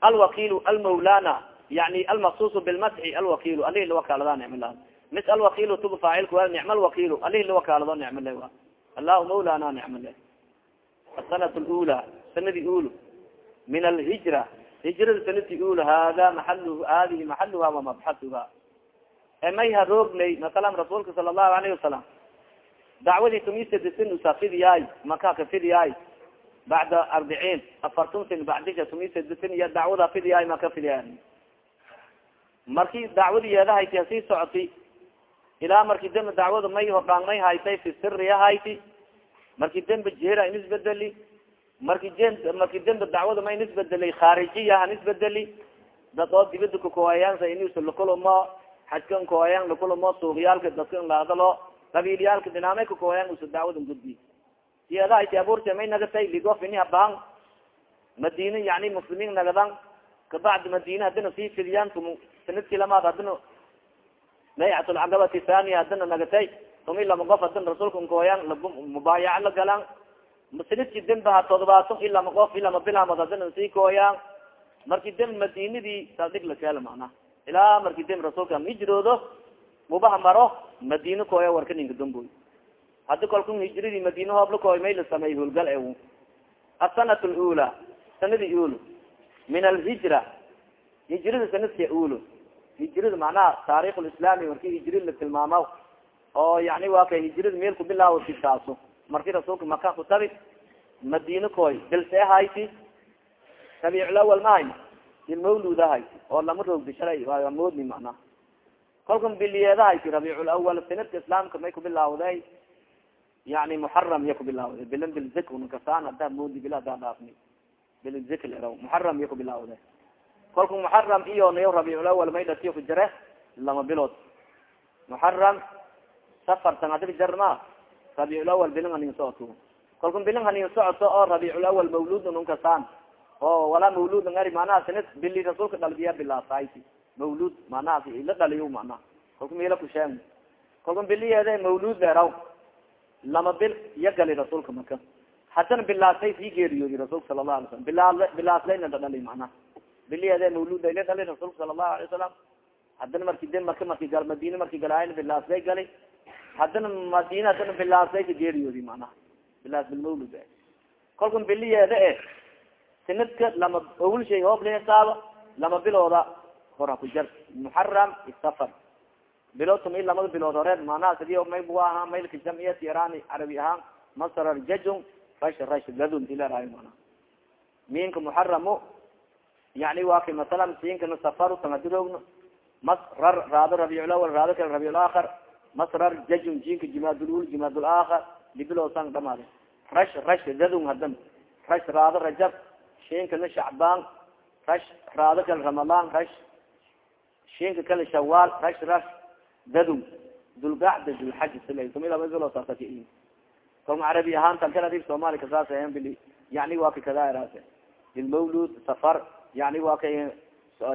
alwakiilu almawlana yani almaksusu bilmasxi alwakiilu alihi lawakaalada nicmo lahaadi mis alwakiilu tuba faacilka waa nicmo alwakiilu alihi lawakaalado nicmo le wa allahu mawlana nicmo le asanat lula sanadi ul min alhijra hijrada sanadki ul hada maal hadihi maxaluha wamabxatuha emayha roognay masalan rasuulka sala allahu alayhi wasalam dacwadii tumisadsin usafidiyaay maka ka fidiyaay bacda arbiciin afartun sin bacdisha tumisadsin iyo dacwada fidiyaay maka fidiyaay marki dacwadi yeedahayti hasii socoti ilaa marki dembe dacwada may hordhaangmay haytay fi siriya hayti marki dembe jehra inisbedeli marki j marki dembe dacwada ma inisbedelay khaarijiya hanisbedeli dad oo dibada kakoayaansa inis lakulumo xajka nkoayaan lakulumo suuqyaalka dadka nlaadalo qabiilyaalka dinaamay kakoayaan usa dacwada gudbi. Siyeedahayti abuurte may nagatay ligof ini habaan madina yani muslimiin nagadan kabacdi madina hadina sii fidiyaan sannadkii lamaad hadina baycatulcaqabati thaniya hadina nagatay tumi lama qof hadina rasuulka nkooyaan mubaayaca la galaan sanadki dembaha todobaatan i lama qof i lama bilamood hadina sii kooyaan. Marki dem madinadii sadhig lakeel macna ilaa marki dem rasuulka hijroodo mubaha maro madina kooya warka ninka damboy hadi kalku hijradii madina hoob lakooy may la sameey hulgal e asanat lula sanadi ul min alhijra hijrada sanadka ulo hijrada macnaha taarikh lislami marki hijri la tilmaama oo yani waa kay hijrada meel ku bilaawati taaso marki rasuulka maka ku tabi madina koy bilsee hayti rabiiculawal mahay ilmawluda hayti oo lama roogdi shalay waa moodni macnaha kolkan biliyeeda hayti rabiiculawal sanadka islaamka may kubilaawday yani muxaram iya kubilaawday bilan bilzik nakasaan hadaa moodi bila hadaa dhaafni. Bilzik leraw muxaram iya kubilaawday kolka muxaram iyo nayo rabiiculawal may dhatiyo ku jare lama bilood. Muxaram safar sangadib jarma rabiiculawal bilin hanin socoto kolka bilin hanin socoto oo rabiiculawal mawlud nunkasaan oo walaa mawlud ngari manaha sanad bili rasuulka dhalbiya bilaasayt mawlud manaha la dhaliyo manaha kolka mila kusheeg kolka biliyeede mawlud leeraw lama bil iya gali rasuulka maka hadana bilaasay sii geeriyoodi rasuulka sala lahu alay salam bila bilaaslayna dhadhali manaha biliyeede mawlud la dhali rasuulka sala allahu alay wasalam hadana marki de maka marki gal madina marki galaayn bilaaslay gali hadana madina hadana bilaasay ka geeriyoodi manaha bilaas bilmawlud kolkan biliyeeda e sanadka lama awil shay hoob la hisaabo lama bilooda hora ku jar. Muxaram isafar bilood tuma i lamada bilood horeed manaha sidi may bu ahaa maylka jamciyat irani carabi ahaan masrar jajun rash rash gadun ilaraay mana minka muxaramo yani waa kay masalan siinkana safaru tangadirogno masrar raado rabiculawal raado kale rabiulaakhar masrar jajun jinka jimaadulul jimaadulaakhar libiloosan dhamaade rash rash gadun hadan rash raado rajab shinkana shacbaan. Rash raado kale ramadaan rash shinka kale shawaal rash rash dadun. Dulgacda dulxaj sila tumi laba biloosaasa ka kolma carabi ahaan tankan adig soomali kasaas ahan bili. Yani waa ka kadaaraas bilmawlud safar. Yani waa kay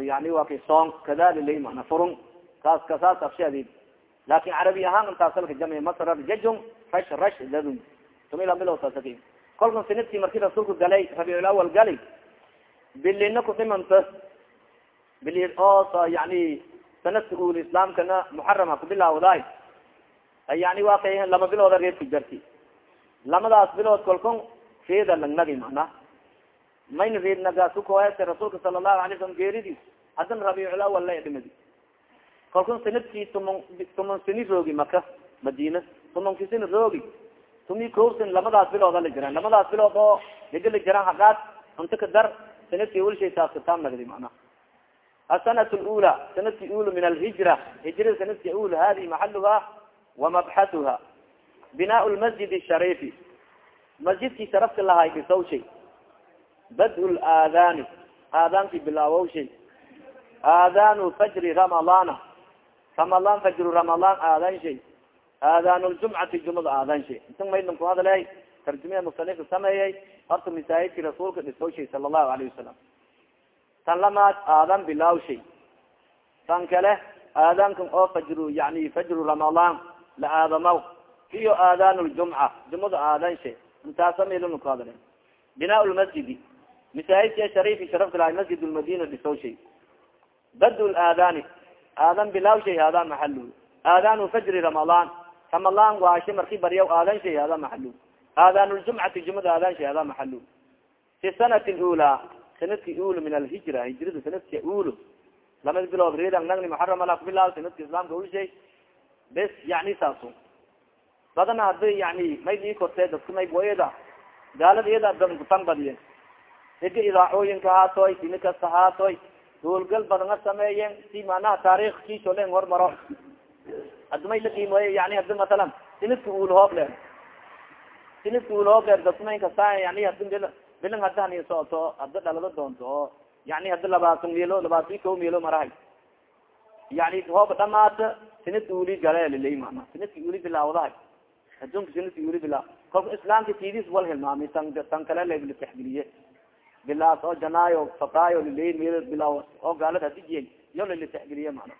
yani waa kay song. Kada lilay mana furun. Kaas kasaas afshe adid laakin carabi ahaan masrar jajun rash rash dadun tumi laba biloosaasa ka kolkan sannadkii marki rasuulka galay rabiculawal gali bilina kudhimanta bili oo yani sanadka ul islaamkana muxaram ha kubilaawdaay yani waa kay lama bilooda reed ku jarti lamadaas bilood kolkon reeda langnagi mana mayna reed nagaasukoese rasuulka sala allahu alay salam geeridiis haddana rabiiculawal la dhimadi kolkon sannadkii tuman tuman sini roogi maka madina tumanki sini roogi tumi kowsan lamadaas bilooda la jiraan lamadaas bilood oo liga la jiraan hagaad unta ka dar sanadki walshay taas kataam nagdi mana. Asanat lula sanadki ul min alhijra hijrada sanadki ul hadi maxaluha wamabxatuha binaa lmasjid shariifi masjidkii sharafka lahay dhisaw shay bad laadani aadaanki bilaawow shay aadanu fajri ramadana ramadan fajru ramadan aadan shay. Aadan ljumcati jumada aadan shay. Inta maydlan ku hadaley tarjumia musanifka sameeyey horta masaajidki rasuulka dhisaw shay sala allahu alayhi wasalam tan lamaad aadan bilaaw shay. Tan kale aadankan oo fajru yani fajru ramadan la aadamaw. Iyo aadan ljumca jumada aadan shay. Intaasa maydlan ku hadale binaa lmasjidi masaajidka shariifi sharafka lahay masjid lmadina dhisaw shay. Bad aadani aadan bilaaw shay aadan maxalu aadan fajri ramadan ramadan waashe marki baryaw aadan shay aadan maxalu aadan ljumcati jumada aadan shay aadan maxalu fi sanati ula sanadki ul min alhijra hijrada sanadka ul lamad bilood reedan nagni muxaram ala kubilaaw sanadka islaamka ulshay bes yani saaso badana hadi yani may dii kortee dadka may boyada gaalada iyada dankutan badiye ega idaacooyinka haatoy sini kasta haatoy duulgal badanga sameeyen si manaha taarikh kiso len hormaro hadi may la qiimoye yani hadi masalan sinidka uulhoob leer sinidka uulhoob leer dasmayn kasta yani hadi bil bilan hadi hani socoto hadi dhalado doonto oo yani hadi labaatan miilo labaatan ko miilo marahay yani hooba dhamaata sinidka uli gale lilay mana sinidka uli bilaawdahay adunka sinidka uli bilaa kolka islaamka tidis wal hilmaami tan tan kale la taxgiliye bilaas oo janaayo fataayo lilay mil bilaa oo gaalad hadijiyay yo lala taxgiliye mana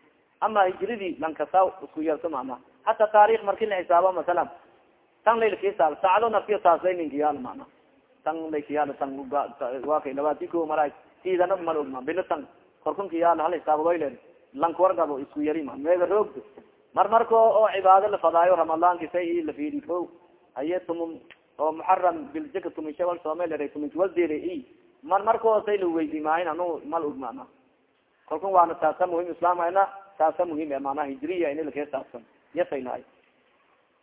ama hijradii lankasa isku yarto mana hata taarikh marki la xisaabo masalan tan laylkahisaab sacdo nafkiyo taasay ninkayaal mana tan laykayaal tan waa kay labaati ko mara sidana mal ogma bilo tan korkunkayaal hal xisaabdoy len lanka wargabo isku yari ma meega roogdo mar marko oo cibaado la fadaayo ramadaanki say la fiiri ko haye tumum oo muxaram biljaka tumisha wal soomel tuminki wasdere i mar marko say la weydi maahin anu mal og mana waana taasa muhiim islaamana taasa muhiim mana hijriya in lakee taabsan yasay lahay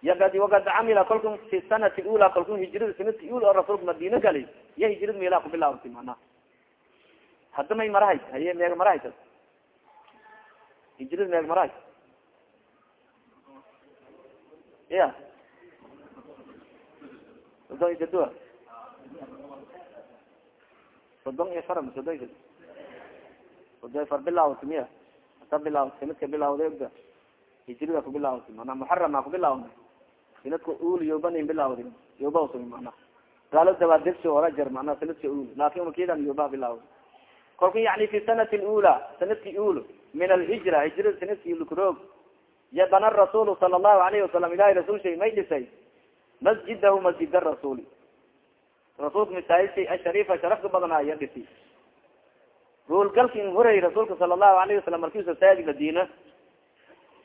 yagad wagad camila kalkun fi sanati ula kalkun hijrada sanadki ula oo rasuulka madina gali ya hijrada meelaa kubilaawti mana hadda may marahay haye meega marahay hijrada meeg marahay. Ya sodon iyo far sodon sodon far bilaawti miya. Ata bilaawt sanadka bilaawda ogda hijrida kubilaawti mana muxarama kubilaawna sanadka ul yobanin bilaawdi yoba usumi mana gaalo dabaadegsi ora jar mana sanadka ul laakin makidan yoba bilaawd kolka yani fi sanati lula sanadki ul min alhijra hijrada sanadki lkuroog yabana rasuul sala allahu alayhi wasalam ilahi rasul shay may dhisay masjidahu masjid rasuli rasuulka masaajidka ashariifa sharafka badanaa iya dhisi. Ruulgalkin horay rasuulka sala allahu alayhi wasalam markiisa saadi madina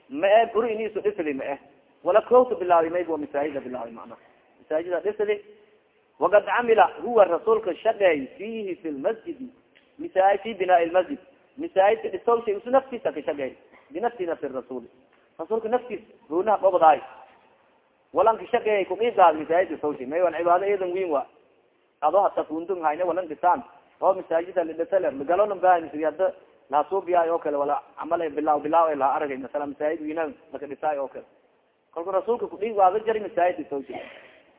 ma e guri inisu dhisdi ma eh. Wala kowta bilaabi mayb masaajida bilaabi mana masaajida dhisdi waqad camila huwa rasuulka shaqeey fihi fi lmasjidi misa fi binaa lmasjid masaajidka dhisow shay isu naftiisa ka shaqeey binafsi nafsi rasuul rasuulka naftiis ruunaha qobdaay walan ka shaqeeyay kuqiibgaad masaajid dhisow shay may wan cibaado eedan wiin wa ado hata kundung hayne walan dhisaan oo masaajida lidhisale magalona bahay ada laasuubiyaay oo kale wala camal bilaaw bilaaw laha aragay masala masaajid wiina laka dhisaay oo kale kalku rasuulka kudhiig waada jari masaajid dhisow shay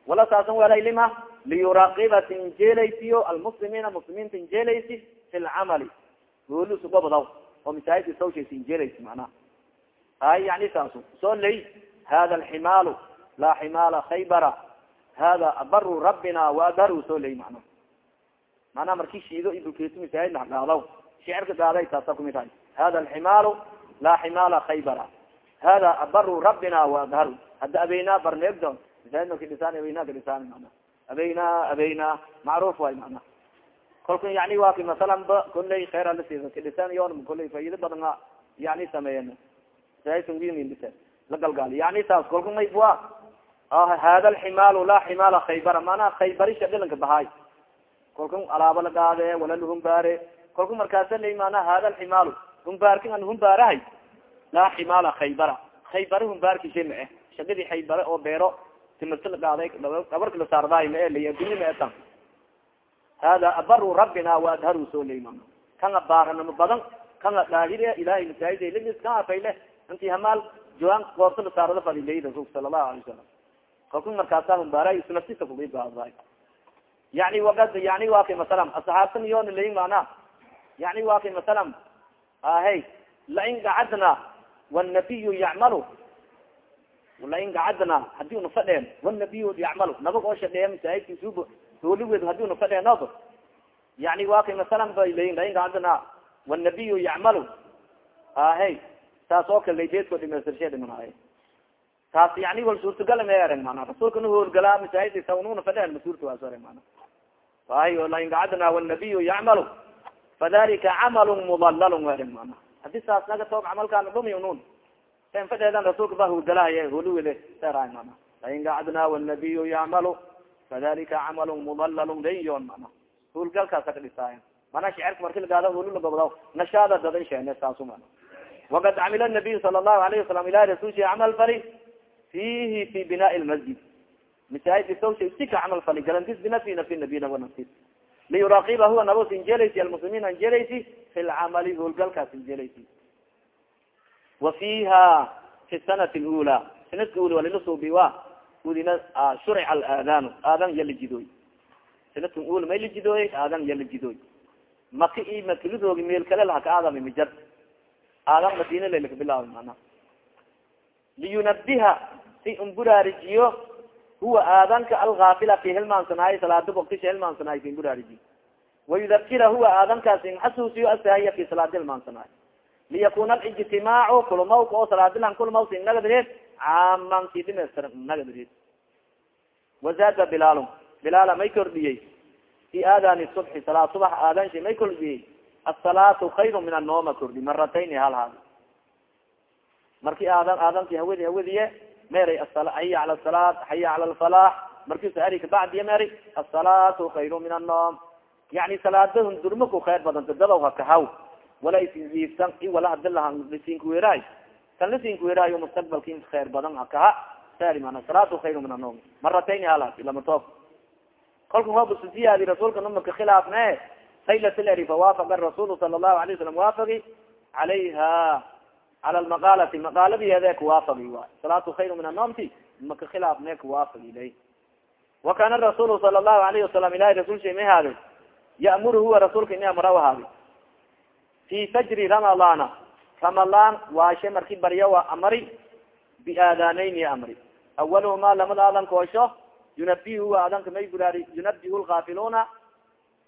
wala saasan walaylima liyuraaqiba tinjeelaysiyo almuslimiina muslimiinta injeelaysi fi lcamali gooli usugobadaw oo masaajidka sawshay tinjeelaysi macnaha ay yani saasu soo lay hada alximaalu laa ximaala khaybara hada abaru rabbina waadaru soo lay macnaha macnaha marki shiido la gaadaw shicirka gaaday taasa kumid tahay hada alximaalu laa ximaala khaybara hada abaru rabbina waadharu hadda abeynaa barneegdo masaajid marki dhisaan abeynaa ka dhisaan mana abeynaa abeynaa macruuf waay macnaha kolka yani waa ki masalan ba kolley kheyr alasiida kadhisan yon kolley faaida badan a yani sameeyen masaajidkandhisa la galgaali yani saas kolka mayb wa hada alximaalu laa ximaala khaybara maanaha khaybarisha dhilanka bahaay kolka alaaba la gaade wala lahumbaare kolka markaasa lay maanaa hada alximaalu humbaarka an humbaarahay. Laa ximaala khaybara. Khaybara humbaarkisha ma eh. Shaqadii khaybare oo beero. Timirta la gaaday dhabarka la saardaay ma e lay addunya ma etan hada abaru rabbina waadharu soo ley mana. Kan abaaranimo badan. Kan daahir ilahay masaajid kan afayle inti hamaal joan koorta lasaarada fadiley rasulka sala allahu alay wasalam kalku markaasa humbaara isnaftisa kubibaada yani wakad yani wa kay asxaabtan yoona layin mana yani wa kay masalam ahey lain gacadna wnabiyu yacmalu. Lain gacadna haddii una fadheen wnabiyu yacmalu. Nabag oo shadheeya masaajidkiisub hooligeed haddii una yani wa kay masalam ba layin lain gacadna wnabiyu yacmalu. Ahey taas oo kale laydeedko dhimeestirshe dhimanaaye taas yani wal suurtagal ma ereng mana rasuulka na hoolgalaa masaajidka ununa fadheen masuurta waaso ereng mana ay lain gacadna wnabiyu yacmalu fadalika camalu mudalal ereng mana haddii saas naga toob camalkaana dhumi unun en fadheedan rasuulka ba hoolgalahaye hooliwele seera mana lain gacadna wnabiyu yacmalu fadalika camalu mudalal dayon mana hoolgalkaasa ka dhisaay mana shicirka marki lagaada hooli lagobda nashaada dadan sheene saasu mana wakad camila nabiyu sala allahu alayhi wasalam ilahi rasulshi camal fali fihi fi binaa lmasjid masaajidka sawsha sika camal fali galantis binafi nafsi nabiy nabo naftis liyuraqiba huwa nabos injelaysi almuslimiin anjelaysi fi lcamali hoolgalkaas injelaysi wa fiha fi sanati lula sanadka uli walinasubi wa udina shurica alaadanu aadan yalajidoy sanadka ul may lajidooy aadan yalajidoy maka i makiladoogi meel kale lahaka aadami mijar aadan madina laylaka bilaabi mana liyunabiha si un buraarijiyo huwa aadanka algaafila ki hilmaansanaayo salaada waktisha hilmaansanaayo kin buraariji. Wayudakira huwa aadankaas in xasuusiyo asahiya ki salaada hilmaansanaayo. Liyakuna alijtimaacu kulmawka oo salaadilan kulmaws in nagadireed caaman si dhimeystir nagadireed wazada bilaalum bilaala may kordhiyey. Fi aadani subxi salaad subax aadanshi may kordhiyey. Asalaatu khayru min anooma kordhi maratayn hal haad marki aadan aadanki hawadi hawadiye meray haya cala salaat haya cala alfalaax markiisa eri kabacdiye meri asalaatu khayru min anoom yani salaadahun durma ku khayr badanta dadaw hakahaw wala isjiifsan i wala hadilaha lisinkuweraay kan lisinkuweraayo mustaqbalki khayr badan hakaha sari mana salaatu khayru min anoom maratayn hal lama toob kolka hoobasa siyaadi rasuulka numaka khilaafne saylatleri fawaafaqa rasuul sala allahu alay wasalam waafagi calayha cala lmaqaalati maqaaladiyeede kuwaafagi waay salaatu khayru min anoomti maka khilaafne kuwaafagi ilay wa kana rasuul sala allahu alayhi wasalam ilahi rasul shay may haadi ya'muru huwa rasuulka ini amra haadi fi fajri ramadana ramadan waashe marki barya wa amri biaadaanayni amri awalhuma lamada aadan koosho yunabi huwa aadanka may buraari yunabi lgaafiluna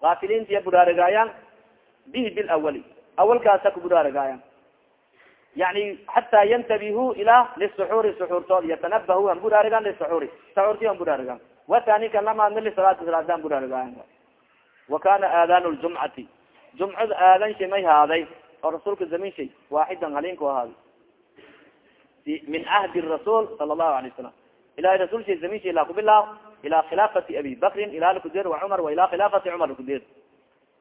aafiliintiya buraarigaayan bihi bilawali awalkaasa ku buraarigaayan yani xataa yantabihu ila lisuxuuri suxuurtood yatanabahu an buraarigan lisuxuuri saxuurti an buraarigan watani kan lamaadna lisalaati salaadaan buraarigaayan wa kana aadan ljumcati jumcada aadan shay may haaday oo rasuulka zamin shay waaxidan halinko ahaaday min cahdi rasuul sala allahu alay wasalam ilahi rasul shay zamin shay laa kubilaaw ila khilaafati abi bakrin ila lkudeer wacumar wa ila khilaafati cumar lkudeer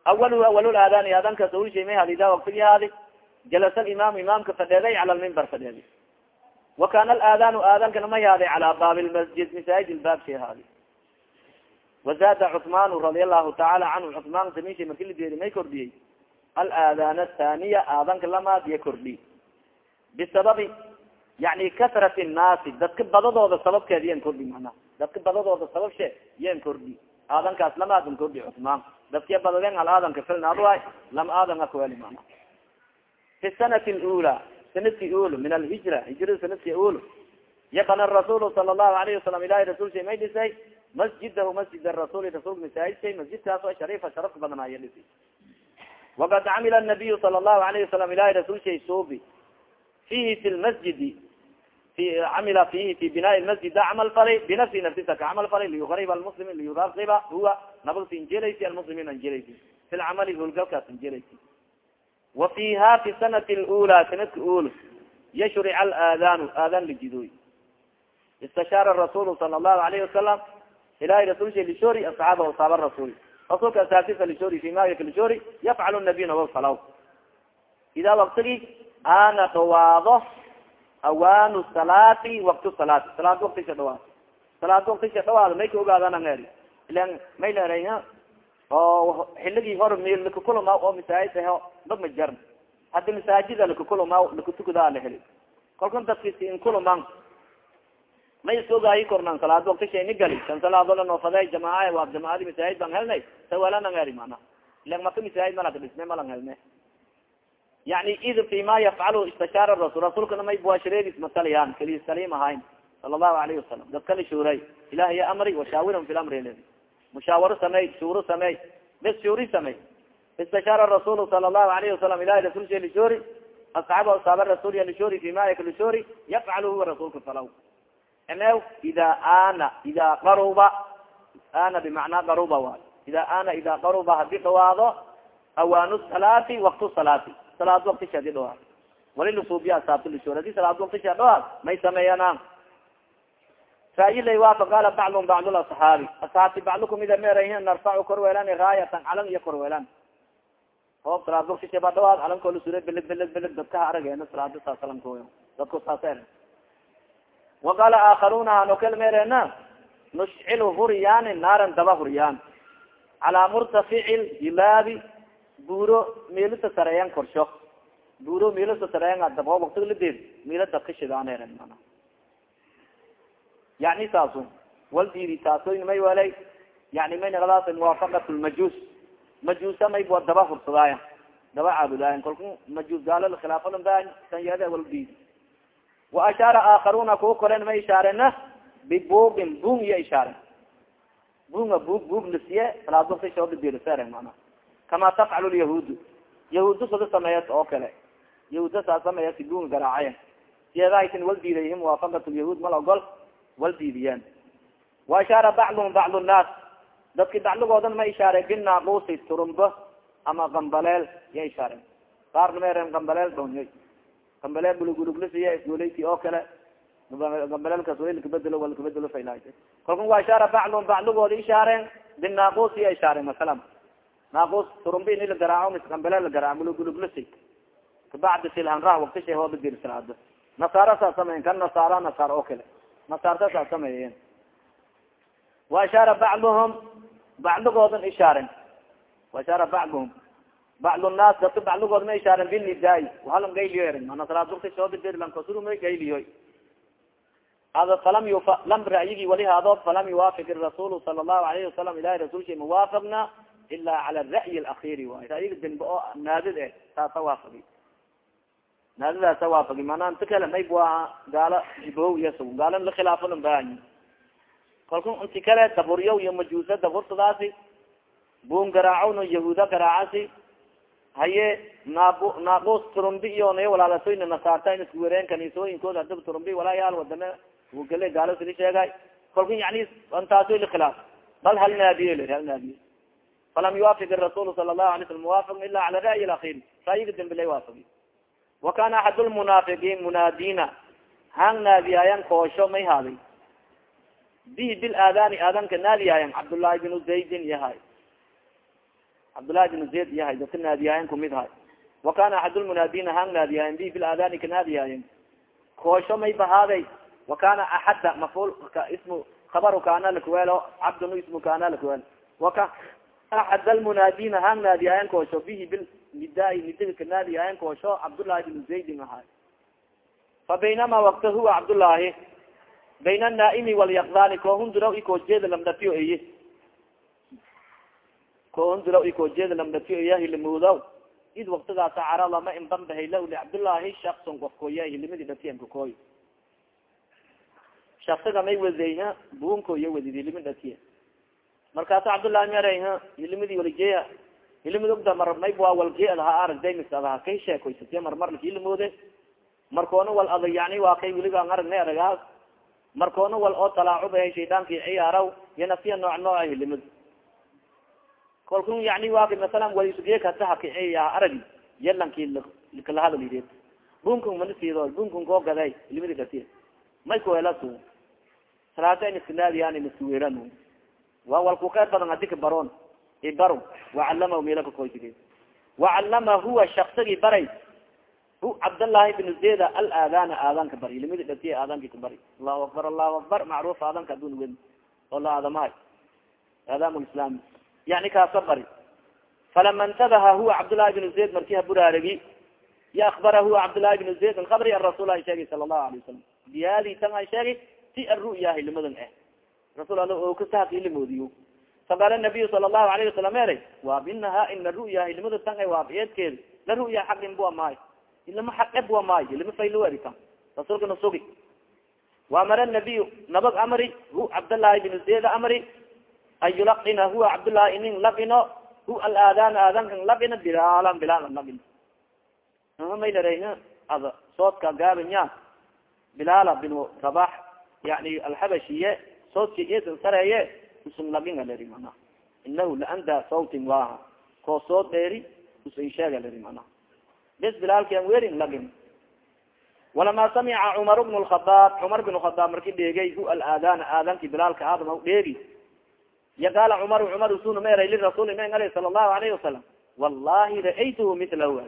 awal awal aadaan aadanka sawilshay may hadi ida waktigi haadi jalasa imam imaamka fadheeday cala lmimbar fadheeday wa kana alaadanu aadankana may haaday cala baabi lmasjid masaajid baab shay haadi wazada cusman radia allahu taala canhu cusmaan saminshay marki la deeri may kordhiyey alaadaan athaniya aadanka lamaad iya kordhi bisababi yani kasrat nnaasi dadka badadooda sababkeed yan kordhi mana dadka badadooda sabab she yan kordhi aadankaas lama aadan kordhi cusmaan dadkiya badadeen hal aadanka filnaadwaay lam aadan akweli mana fi sanati lula sanadki ul min alhijra hijrada sanadki ul yabana rasuul sala allahu alayhi wasalam ilahi rasul shay may dhisay masjidahu masjid rasul rasulka masaajid shay masjidkaas oo shariifa sharafka badanaaya dhisi wakad camila nabiyu sala allahu alayhi wasalam ilahi rasul shay suubi fihi fi lmasjidi camila fihi fi binaa lmasjid camal fali binafsi nafsisa ka camal fali liyuarib almuslim liyuraqiba huwa nabagsi injelaysi almuslimiin anjelaysi fi lcamali hulgalkaas injelaysi wa fiha fi sanati lula sanadka ul yashric alaadanu aadan lijidoy istashaara rasuul sala allahu alayhi wasalam ilahi rasulsha lishori asxaaba asaaba rasul rasulka asaasisa lishori fimaka lishori yafcal nabiy nawa falaw idaa waktigi ana dhawaado awaanu salaati waktu salaati salaad waktisha dhawaad salaad waktisha dhawaado may ka ogaadana ilan may leeray oo xiligii hor meel lakakulama oo masaajid aho ba ma jarn haddi masaajida lakakulama lakatukada la heli kalkan dadkisi inkuluman may isoogaayi kornan salaad waktisheeni gali kan salaadola noofaday jamaa waa jamaadi masaajid baan helnay sawalanang heli mana ilan maka masaajid malaka dhisne malang helne yani id fi ma yafcalu istishaara rasul rasuulkana may buashareedis mataliyaan keli salim ahayn. Sala allahu alayhi wasalam dadka la shuuray ilahi ya amri washaawirhum fi lamri mushaawaro samey shuuro samey bes shuuri samey istishaara rasul sala allahu alayhi wasalam ilahi rasulsha lishuri asxaaba saaba rasul ya lishuri fi ma yaka lishuri yafcalu huwa rasulka falaw. Enew ida ana ida qaruba ana bimacnaa qaruba waay ida ana ida qaruba haddii dhawaado awaanu salaati waktu salaati. Salaad waktisha adi dhawaad. Wali lusuubiya asaabta lishuri haddii salaad waktisha dhawaad may sameeyanaan raayilay waafa qaala baclum bacd asxaabi asxaabti bacdu kumida meerah narfacu korweelan raayatan calan iyo korweelan hoob salaad waktisha ba dhawaad calankoo lasure belig belig belig dadka ha arageena salaada saas calankooyo dadku saas er waqaala aakharuna hanokel meerena nushcilu huryaani naaran daba huryaan calaa murtafici hilaabi buuro meelisa sareeyan korsho buuro meelisa sareeyan dab hoob waktiga ladeed meelo dabka shidaaneeren mana yani saasu wal diiri taasoyn may walay yani may naqdaas muwaafaqat lmajuus majuusa may wa daba hursadaayan daba caabudaayan kalku majuus gaalo khilaafada ba san yeede wal diiri wa ashaara aakharuna kuwa koren ma ishaarena bibugin bung iyo ishaaren bunga bug bug lasiye salaadwaktishoodadirsere mana kama tafcalu yahuudda sada sameeyas oo kale yahuudda saa sameeyas bunga garaacayen siyeedahaytin wal diiday muwaafaqat lyahuud mal ogol wal diidiyeen wa ashaara bacduhum bacd nnaas dadki bacdigoodan ma ishaare binaaqusi turumbo ama gambaleel ya ishaaren qaarna meeren gambaleel dhonyay gambaleel buluguluglasiya isgooleysi oo kale. Gambaleelkaas wali lakabedelo wa lakabedelo fayla kalkan waa ishaara bacdum bacdigoodi ishaareen binaaquus iya ishaaren masalan. Naaquus turumbi ini la garaaco mis gambaleel la garaaco buluguluglasi kabacdi silhanra waktisha hooba dirsanaado saa sameyen kan nasaara nasaar oo kale nasaarta saa sameeyeen. Wa ashaara bacduhum bacdigoodan ishaaren wa ashaara bacduhum. Bacd nnaas dadka bacdigood ma ishaaren binidaai wahalan gayliyo erin. Manasalaaduktasoodirlankasruma gayliyoy ada falam yufa lam ra'yigii wali haadood falam yuwaafiq rasuul sala allahu alayhi wasalam ilahi rasulsha muwaafaqna ila cala ra'yi alakhiri waay ra'yiga dambe oo naadid eh taasa waafagi naadidaasa waafagi mana inta kale mayb waa gaalo jibow iyo sug gaalo la khilaafo bahanyi kalku inti kale daburyo iyo majuusa dabursadaasi buun garaacowno yahuuda garaacasi haye naab naaqus turumbi iyo nay walaalasoyna nasaarta in isku wereen kaniisooyinkooda hadaba turumbi walaayaal wadame gale gaalo sili sheegay kalku yani antaaso likhilaaf bal hal naadiye hal naadiye falam yuwaafiq rasuul sala lahu alay slam muwaafiq ila cala ra'yi alakhir ra'yiga dambe lay waafagi wa kana axad lmunaafiqiin munaadina hang naadiyaayan koosho may haaday bihi bil aadaani aadanka naadiyaayan cabdullahi binu zaydin yahay cabdullahi binu zayd yahay dadka naadiyaayan kumid hay wa kana axad lmunaadina hang naadiyaayan bihi bil aadaani ka naadiyaayan koosho may bahaaday wa kana axadda maful ismu kabaru kana lakuweelo cabdun ismu kana lakuweel waka axad almunaadina hang naadiyaayan koosho bihi bil nidaa nidaga ka naadiyaayan koosho cabdullahi binu zaydin ahay fa baynama wakta huwa cabdullaahi bayna anaaimi walyaqdaani koohunduraw ikoojeeda lamdatiyo eye koohunduraw ikoojeeda lamdatiyo iya hilimoodaw id waktigaasa cara lama inbanbahay lah licabdullaahi shaksun kofkoya hilimadi dhatiyankakooy shaksiga may wadeyha buunko iyo wadid hilimi markaasa cabdullahi merayha hilimadi walijeya hilimid ogda mar mayb waa walgeed ha aragdaymis adaha kay sheekoysatiya marmar lakilimoode markoona wal adag yani waa kay weliba an aragnay aragaas markoona wal oo talaacuba shaydaanki ciyaaraw iyo nafsiya nooc nooca hilimid kalkun yani waa masalan walisugekata hakiya aragi yalanki kalahadalideed bunkun manasido bunkun koo gaday hilimadi dhatiya may kuwelas salaata in iskanaadiyaan maskuweelan waa wal kuqeed badan adika baroon ibaro wacalama meela kakoysige wacalama huwa shaksigi baray hu cabdالlahi bn zeda alaadana aadanka bari limidi dhatiya aadanki ka bari allahu akbar allahu akbar macruf aadanka adun wen oo la aadamahay aadam lislaami yani kaasa bari falama intabaha huwa cabdالlahi بن zayd marki haburaaragi ya akbara huwa cabdالlahi بن zayd abri arasul ay sheegay sala الlahu alay wasalam bihadi tan ay sheegay ti aru'ya hilimadan eh rasul alla o kasta hakili moodiyo faqaala nabiyu sala allahu alayhi wasalam eray wa minaha ina ru'ya ilmada tanga waafiyeedkeeda la ru'ya xaqin bua maayo ilama xaqe bua maayo ilama faylo erita rasuulka na sugi. Waamara nabiyu nabag amri hu cabdallaahi bin zeda amri an yulaqina huwa cabdullaahi inin laqino hu alaadaan aadankan laqina bilaalan bilaalan laqin. Maylare ad soodka gaabanya bilaala bin rabax yani alxabashiye soodka sareeye usun laqin aleri mana. Inahu laanda sautin waha koo sood dheeri usan sheega leri mana. Bes bilaalki an werin laqin walama samica cumar bn lkhadaab cumar bin khadaab marki dheegay hu alaadaan aadanki bilaalka aadama dheegi ya qaala cumar cumar usuna ma eray lirasuli ma ala sala allahu alayhi wasalam wallahi ra'aytuhu milahu a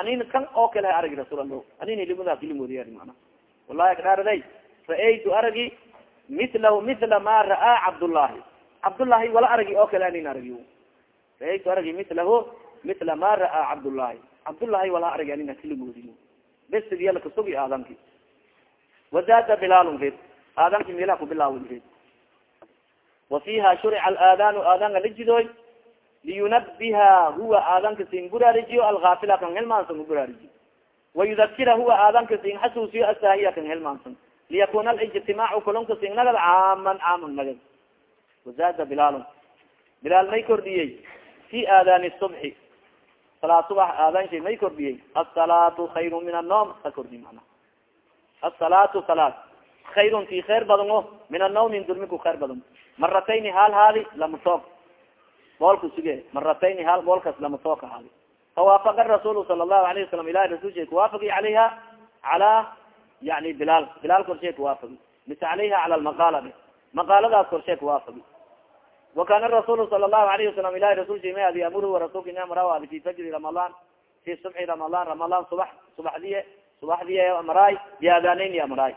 anin kan oo kale aragi rasul alo anin limadaas ilimoodiya mana. Wallahi kadhaaraday ra'aytu aragi milahu mila ma ra'aa cabdullahi cabdullahi wala aragi oo kale anin aragi. Ra'aytu aragi milahu mila ma ra'aa cabdullahi cabdullahi wala aragi anin ilimoodiy besidyala kasugi aadanki wazada bilaalun red aadanki meelaha kubilaawi red wa fiha shurica alaadanu aadanka lajidoy liyunabiha huwa aadanka sin buraarijiyo algaafila kan hilmaansan kuburaarijiyo wayudakira huwa aadanka sin xasuusiyo asaahiya kan hilmaansan liyakuna alijtimaacu kulunka sin nagad caaman caaman nagad wazada bilaalun bilaal may kordhiyey fi aadaani subxi salaad subax aadan may kordhiyey asalaatu khayru min annom sa kordhi mana asalaatu salaad khayrun ti khayr badan min annawmin durmiku khayr badan maratayni hal haadi lama boolku suge maratayni hal boolkas lama haadi fawaafaqa rasuul sala allahu alayhi wasalam ilahi rasulsha kuwaafagi calayha cala yani bilaal bilaal korshe kuwaafagi mise calayha cala lmaqaala maqaaladaas korshe kuwaafagi wakana rasuul sala allahu alayhi wasalam ilahi rasulka ma adi amurhu rasulka ina maraadi fi fajri ramadan fi subxi ramadan ramadan subax subaxdiye subaxdiye amaraay biaadaanayn amaraay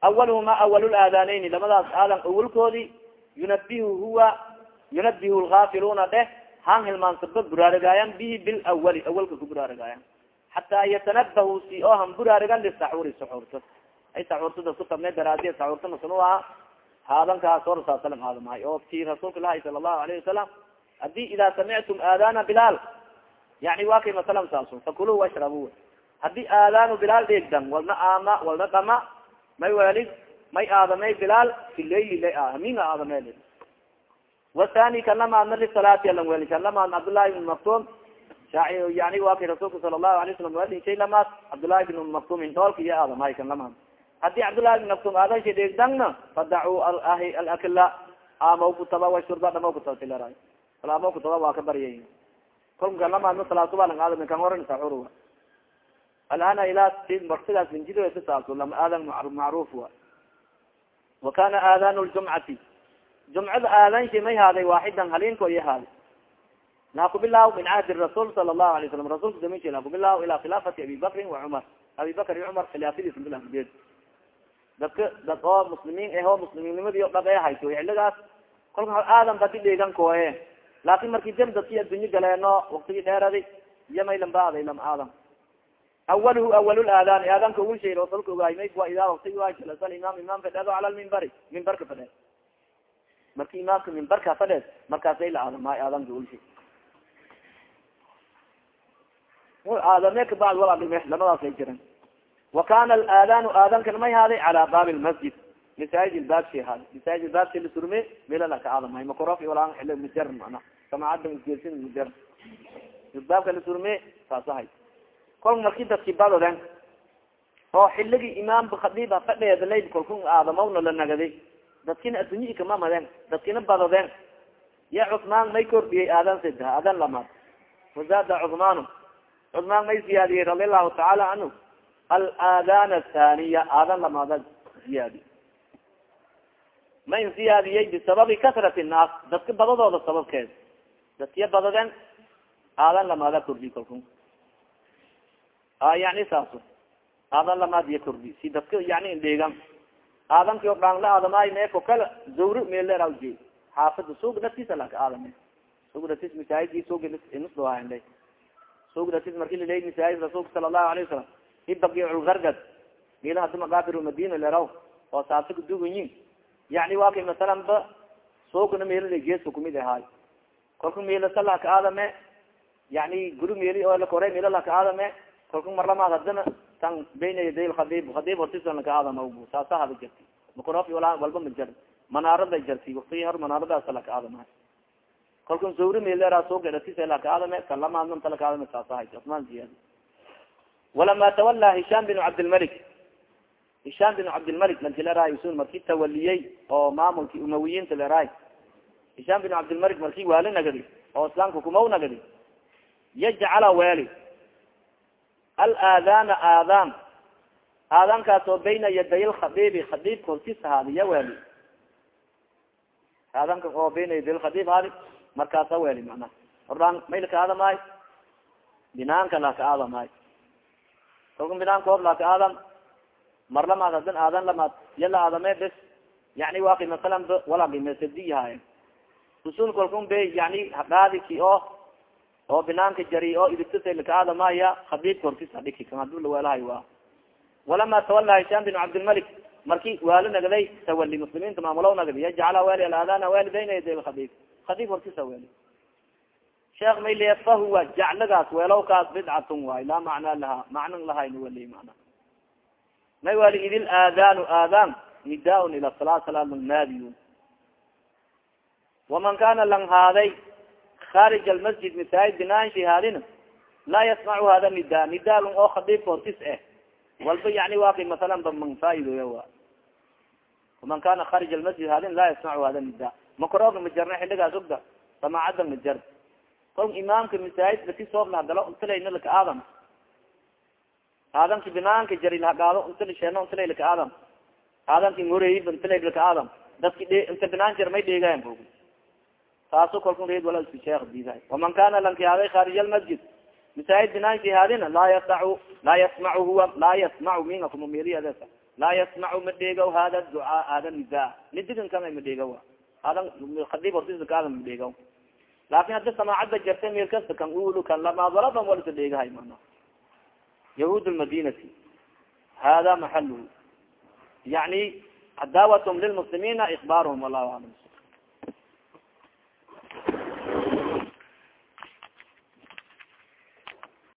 awalhuma awal laadaanayn lamadaas aadan awalkoodi yunabihu huwa yunabihu lgafiluna dheh han hilmaansaba buraarigaayan bihi bilawali awalka ku buraarigaayan xataa yatanabahu si oo han buraarigan lisaxuuri saxuurta ay saxuurta dadku tabne daraadiya saxuurta masnu aha haadankaas or saa salam aadamahay oo ti rasuulka ilahi sala allahu alayhi wasalam haddii idaa samictum aadana bilaal yani wa kay masalam saaso fakulu washrabu haddii aadaanu bilaal dheegdan walna aama walna dhama may welid may aadamay bilaal fi layli la haminga aadamel wasani kalamaadna lisalaati alan weli kalamaad cabdullahi ibn maktum yani wa kay rasuulka sala allahu alay wasalam welin shay lamaad. Cabdullahi ibn maktum intoolka iyo aadamahay kan lamaad. Hadii cabdullahi ibn maktum aadasha dheegdangna fadacuu alakla ama kutaba washurba dhama kutabatilera salaamo kutaba waa ka baryay kolka lamaadna salaasuba lang aadam kan horan saxur alana ilaa martidaas linjidsaas lama aadan macruuf wa wa kana aadan ljumcati jumcada aadanshi may haaday waaxidan halinko iyo haaday laakubilaaw min cahdi rasuul sala allahu alay salam rasulka daminki laakubilaaw ila khilaafati abi bakrin wa cumar abi bakr iyo cumar khilaafadiis biladeed dadka dad oo muslimiin ahoo muslimiinnimadi dhab e hayso xiligaas kolka aadan badi dheegan koe laakin marki dem dadki addunyo galeeno waktigi dheeradi iyo maylan baaday lam aadan awalhu awal aadaan aadanka ul shay rasulka ogaay may idaa waktigi waa jalasal imaam imaam fadheedo cala lmimbari mimbarka fadheed marki imaamka mimbarka fadheed markaasay la aadamaay aadanka ul shay aadame kabacd wala dhime lamadaas ay jiran wa kana alaadanu aadankan may haaday cala baabi lmasjid masaajid baabsi haaday masaajid baabsi lasurme melala ka aadamay. Makorof wala xili mujar mana samacada isgeersin mujar baabka lasurme saasahay kol marki dadki badoden oo xiligi imaamka khadiiba fadheeda layd kolku aadamawna la nagaday. Dadkina addunya kama maden dadkina badoden ya cusmaan may kordhiyey aadan sida aadan lamaad. Wazaada cusmaanu cusmaan may siyaadiyey radi allahu tacaala canhu alaadaan athaniya aadan lamaada ziyaadi mayn siyaadiyey bisababi kasrati nnaas dadka badadooda sababkeed dadkiya badaden aadan lamaada kordhi kalku yani saaso aadan lamaadiya kordhi si dadka yani dheegan aadanki o dhaanla aadamaay meeko kala zawr meeleraje xaafada suuq naftiisa laka aadame sugdatis masaajidki sug inisdhawaanday sugdatis marki lilay masaajid rasuulka sala allahu alayه wasalam ibagiculgargad mila hadi maqabir madina leraw oo saasa kaduganyin yani wa kay masalan ba sugna meelada geeska kumid ahaay kolka meela sala ka aadame yani guri meeli oo lakore meela laka aadame kolka marlamaad hadana tan bayna yaday khadib khadib hortisan laka aadama saasa hada jarti makrof wala walba ma jar manaarada jarti wakti hor manaaradaasa laka aadama kolka zawri meelera sugadhatisa laka aadame kalamaadnanta laka aadame saasa hay asmaan ziyad. Walama tawala hisham bin cabdilmalik hisham bin cabdilmalik lankileray usun marki tawaliyey oo maamulki umawiyiinta leray hisham bin cabdilmalik marki waali nagadi oo islaamka kumaw nagadi yajcala weeli alaadana aadan aadankaas oo bayna yaday lkhadiibi khadiibka hortis ahaadi ya oo bayna yaday lkhadiib haadi markaasa weeli macnaha. Ordaan mayl ka aadamaay binaanka laka aadamaay kalka binaanka hor laka aadam? Mar lamaad hadan aadan lamaad yala aadame bes? Yani waki masalan wala bimasadiyahay usul kalkun be yani haqaadiki oo oo binaanka jari oo idigtasa laka aadamaya khadiibka hortisa dhiki kan haduu laweelahay wa walama tawala hisham bin cabdilmalik marki waali nagday tawali muslimiinta maamulow nagdi yajcala weli alaadana weli bayna khadiib khadiib hortisa weli sheekh mayliya fahuwa jaclagaas weelowkaas bidcatun waay laa macnaa laha macnan lahayn weli mana may wali idil aadanu aadan nidaun ila salaa salaa naadiy waman kana lang kharij almasjid masaajid binaashi haadina laa yasmacu hada nida nidaalun oo khadiibka hortis eh. Walba yani waki masalan ba man faa'idoya wa waman kana kharij almasjid haadin laa yasmacu hada nida makorooga majarna xiligaas ogda samaacada majar kon imaamka masaajid laki soobna hadalo untalayna laka aadam aadamki binaanka jari lahagaado untala sheeno untalay laka aadam aadamki ngoreeyiba untalay laka aadam dadki dhe inta binaan jar may dheegayan bog taaso kalkun reed wala isku sheekh diidahay waman kana lanki haaday kharij almasjid masaajid binaanki haadina laa yasacu laa yasmacu huwa laa yasmacu minga kumameliyadees laa yasmacu ma dheegaw hada ducaa hada nida nidigan ma dheegaw adan khadiib hortisa ka adan ma dheegaw laakin haddi samaacadba jarta meel kasta kan ulu kan lamaad walaban walisa dheegahay mana yahuud lmadinati hada maxaluhu yani cadaawathm lilmuslimina ikbaarhm wallahu aclam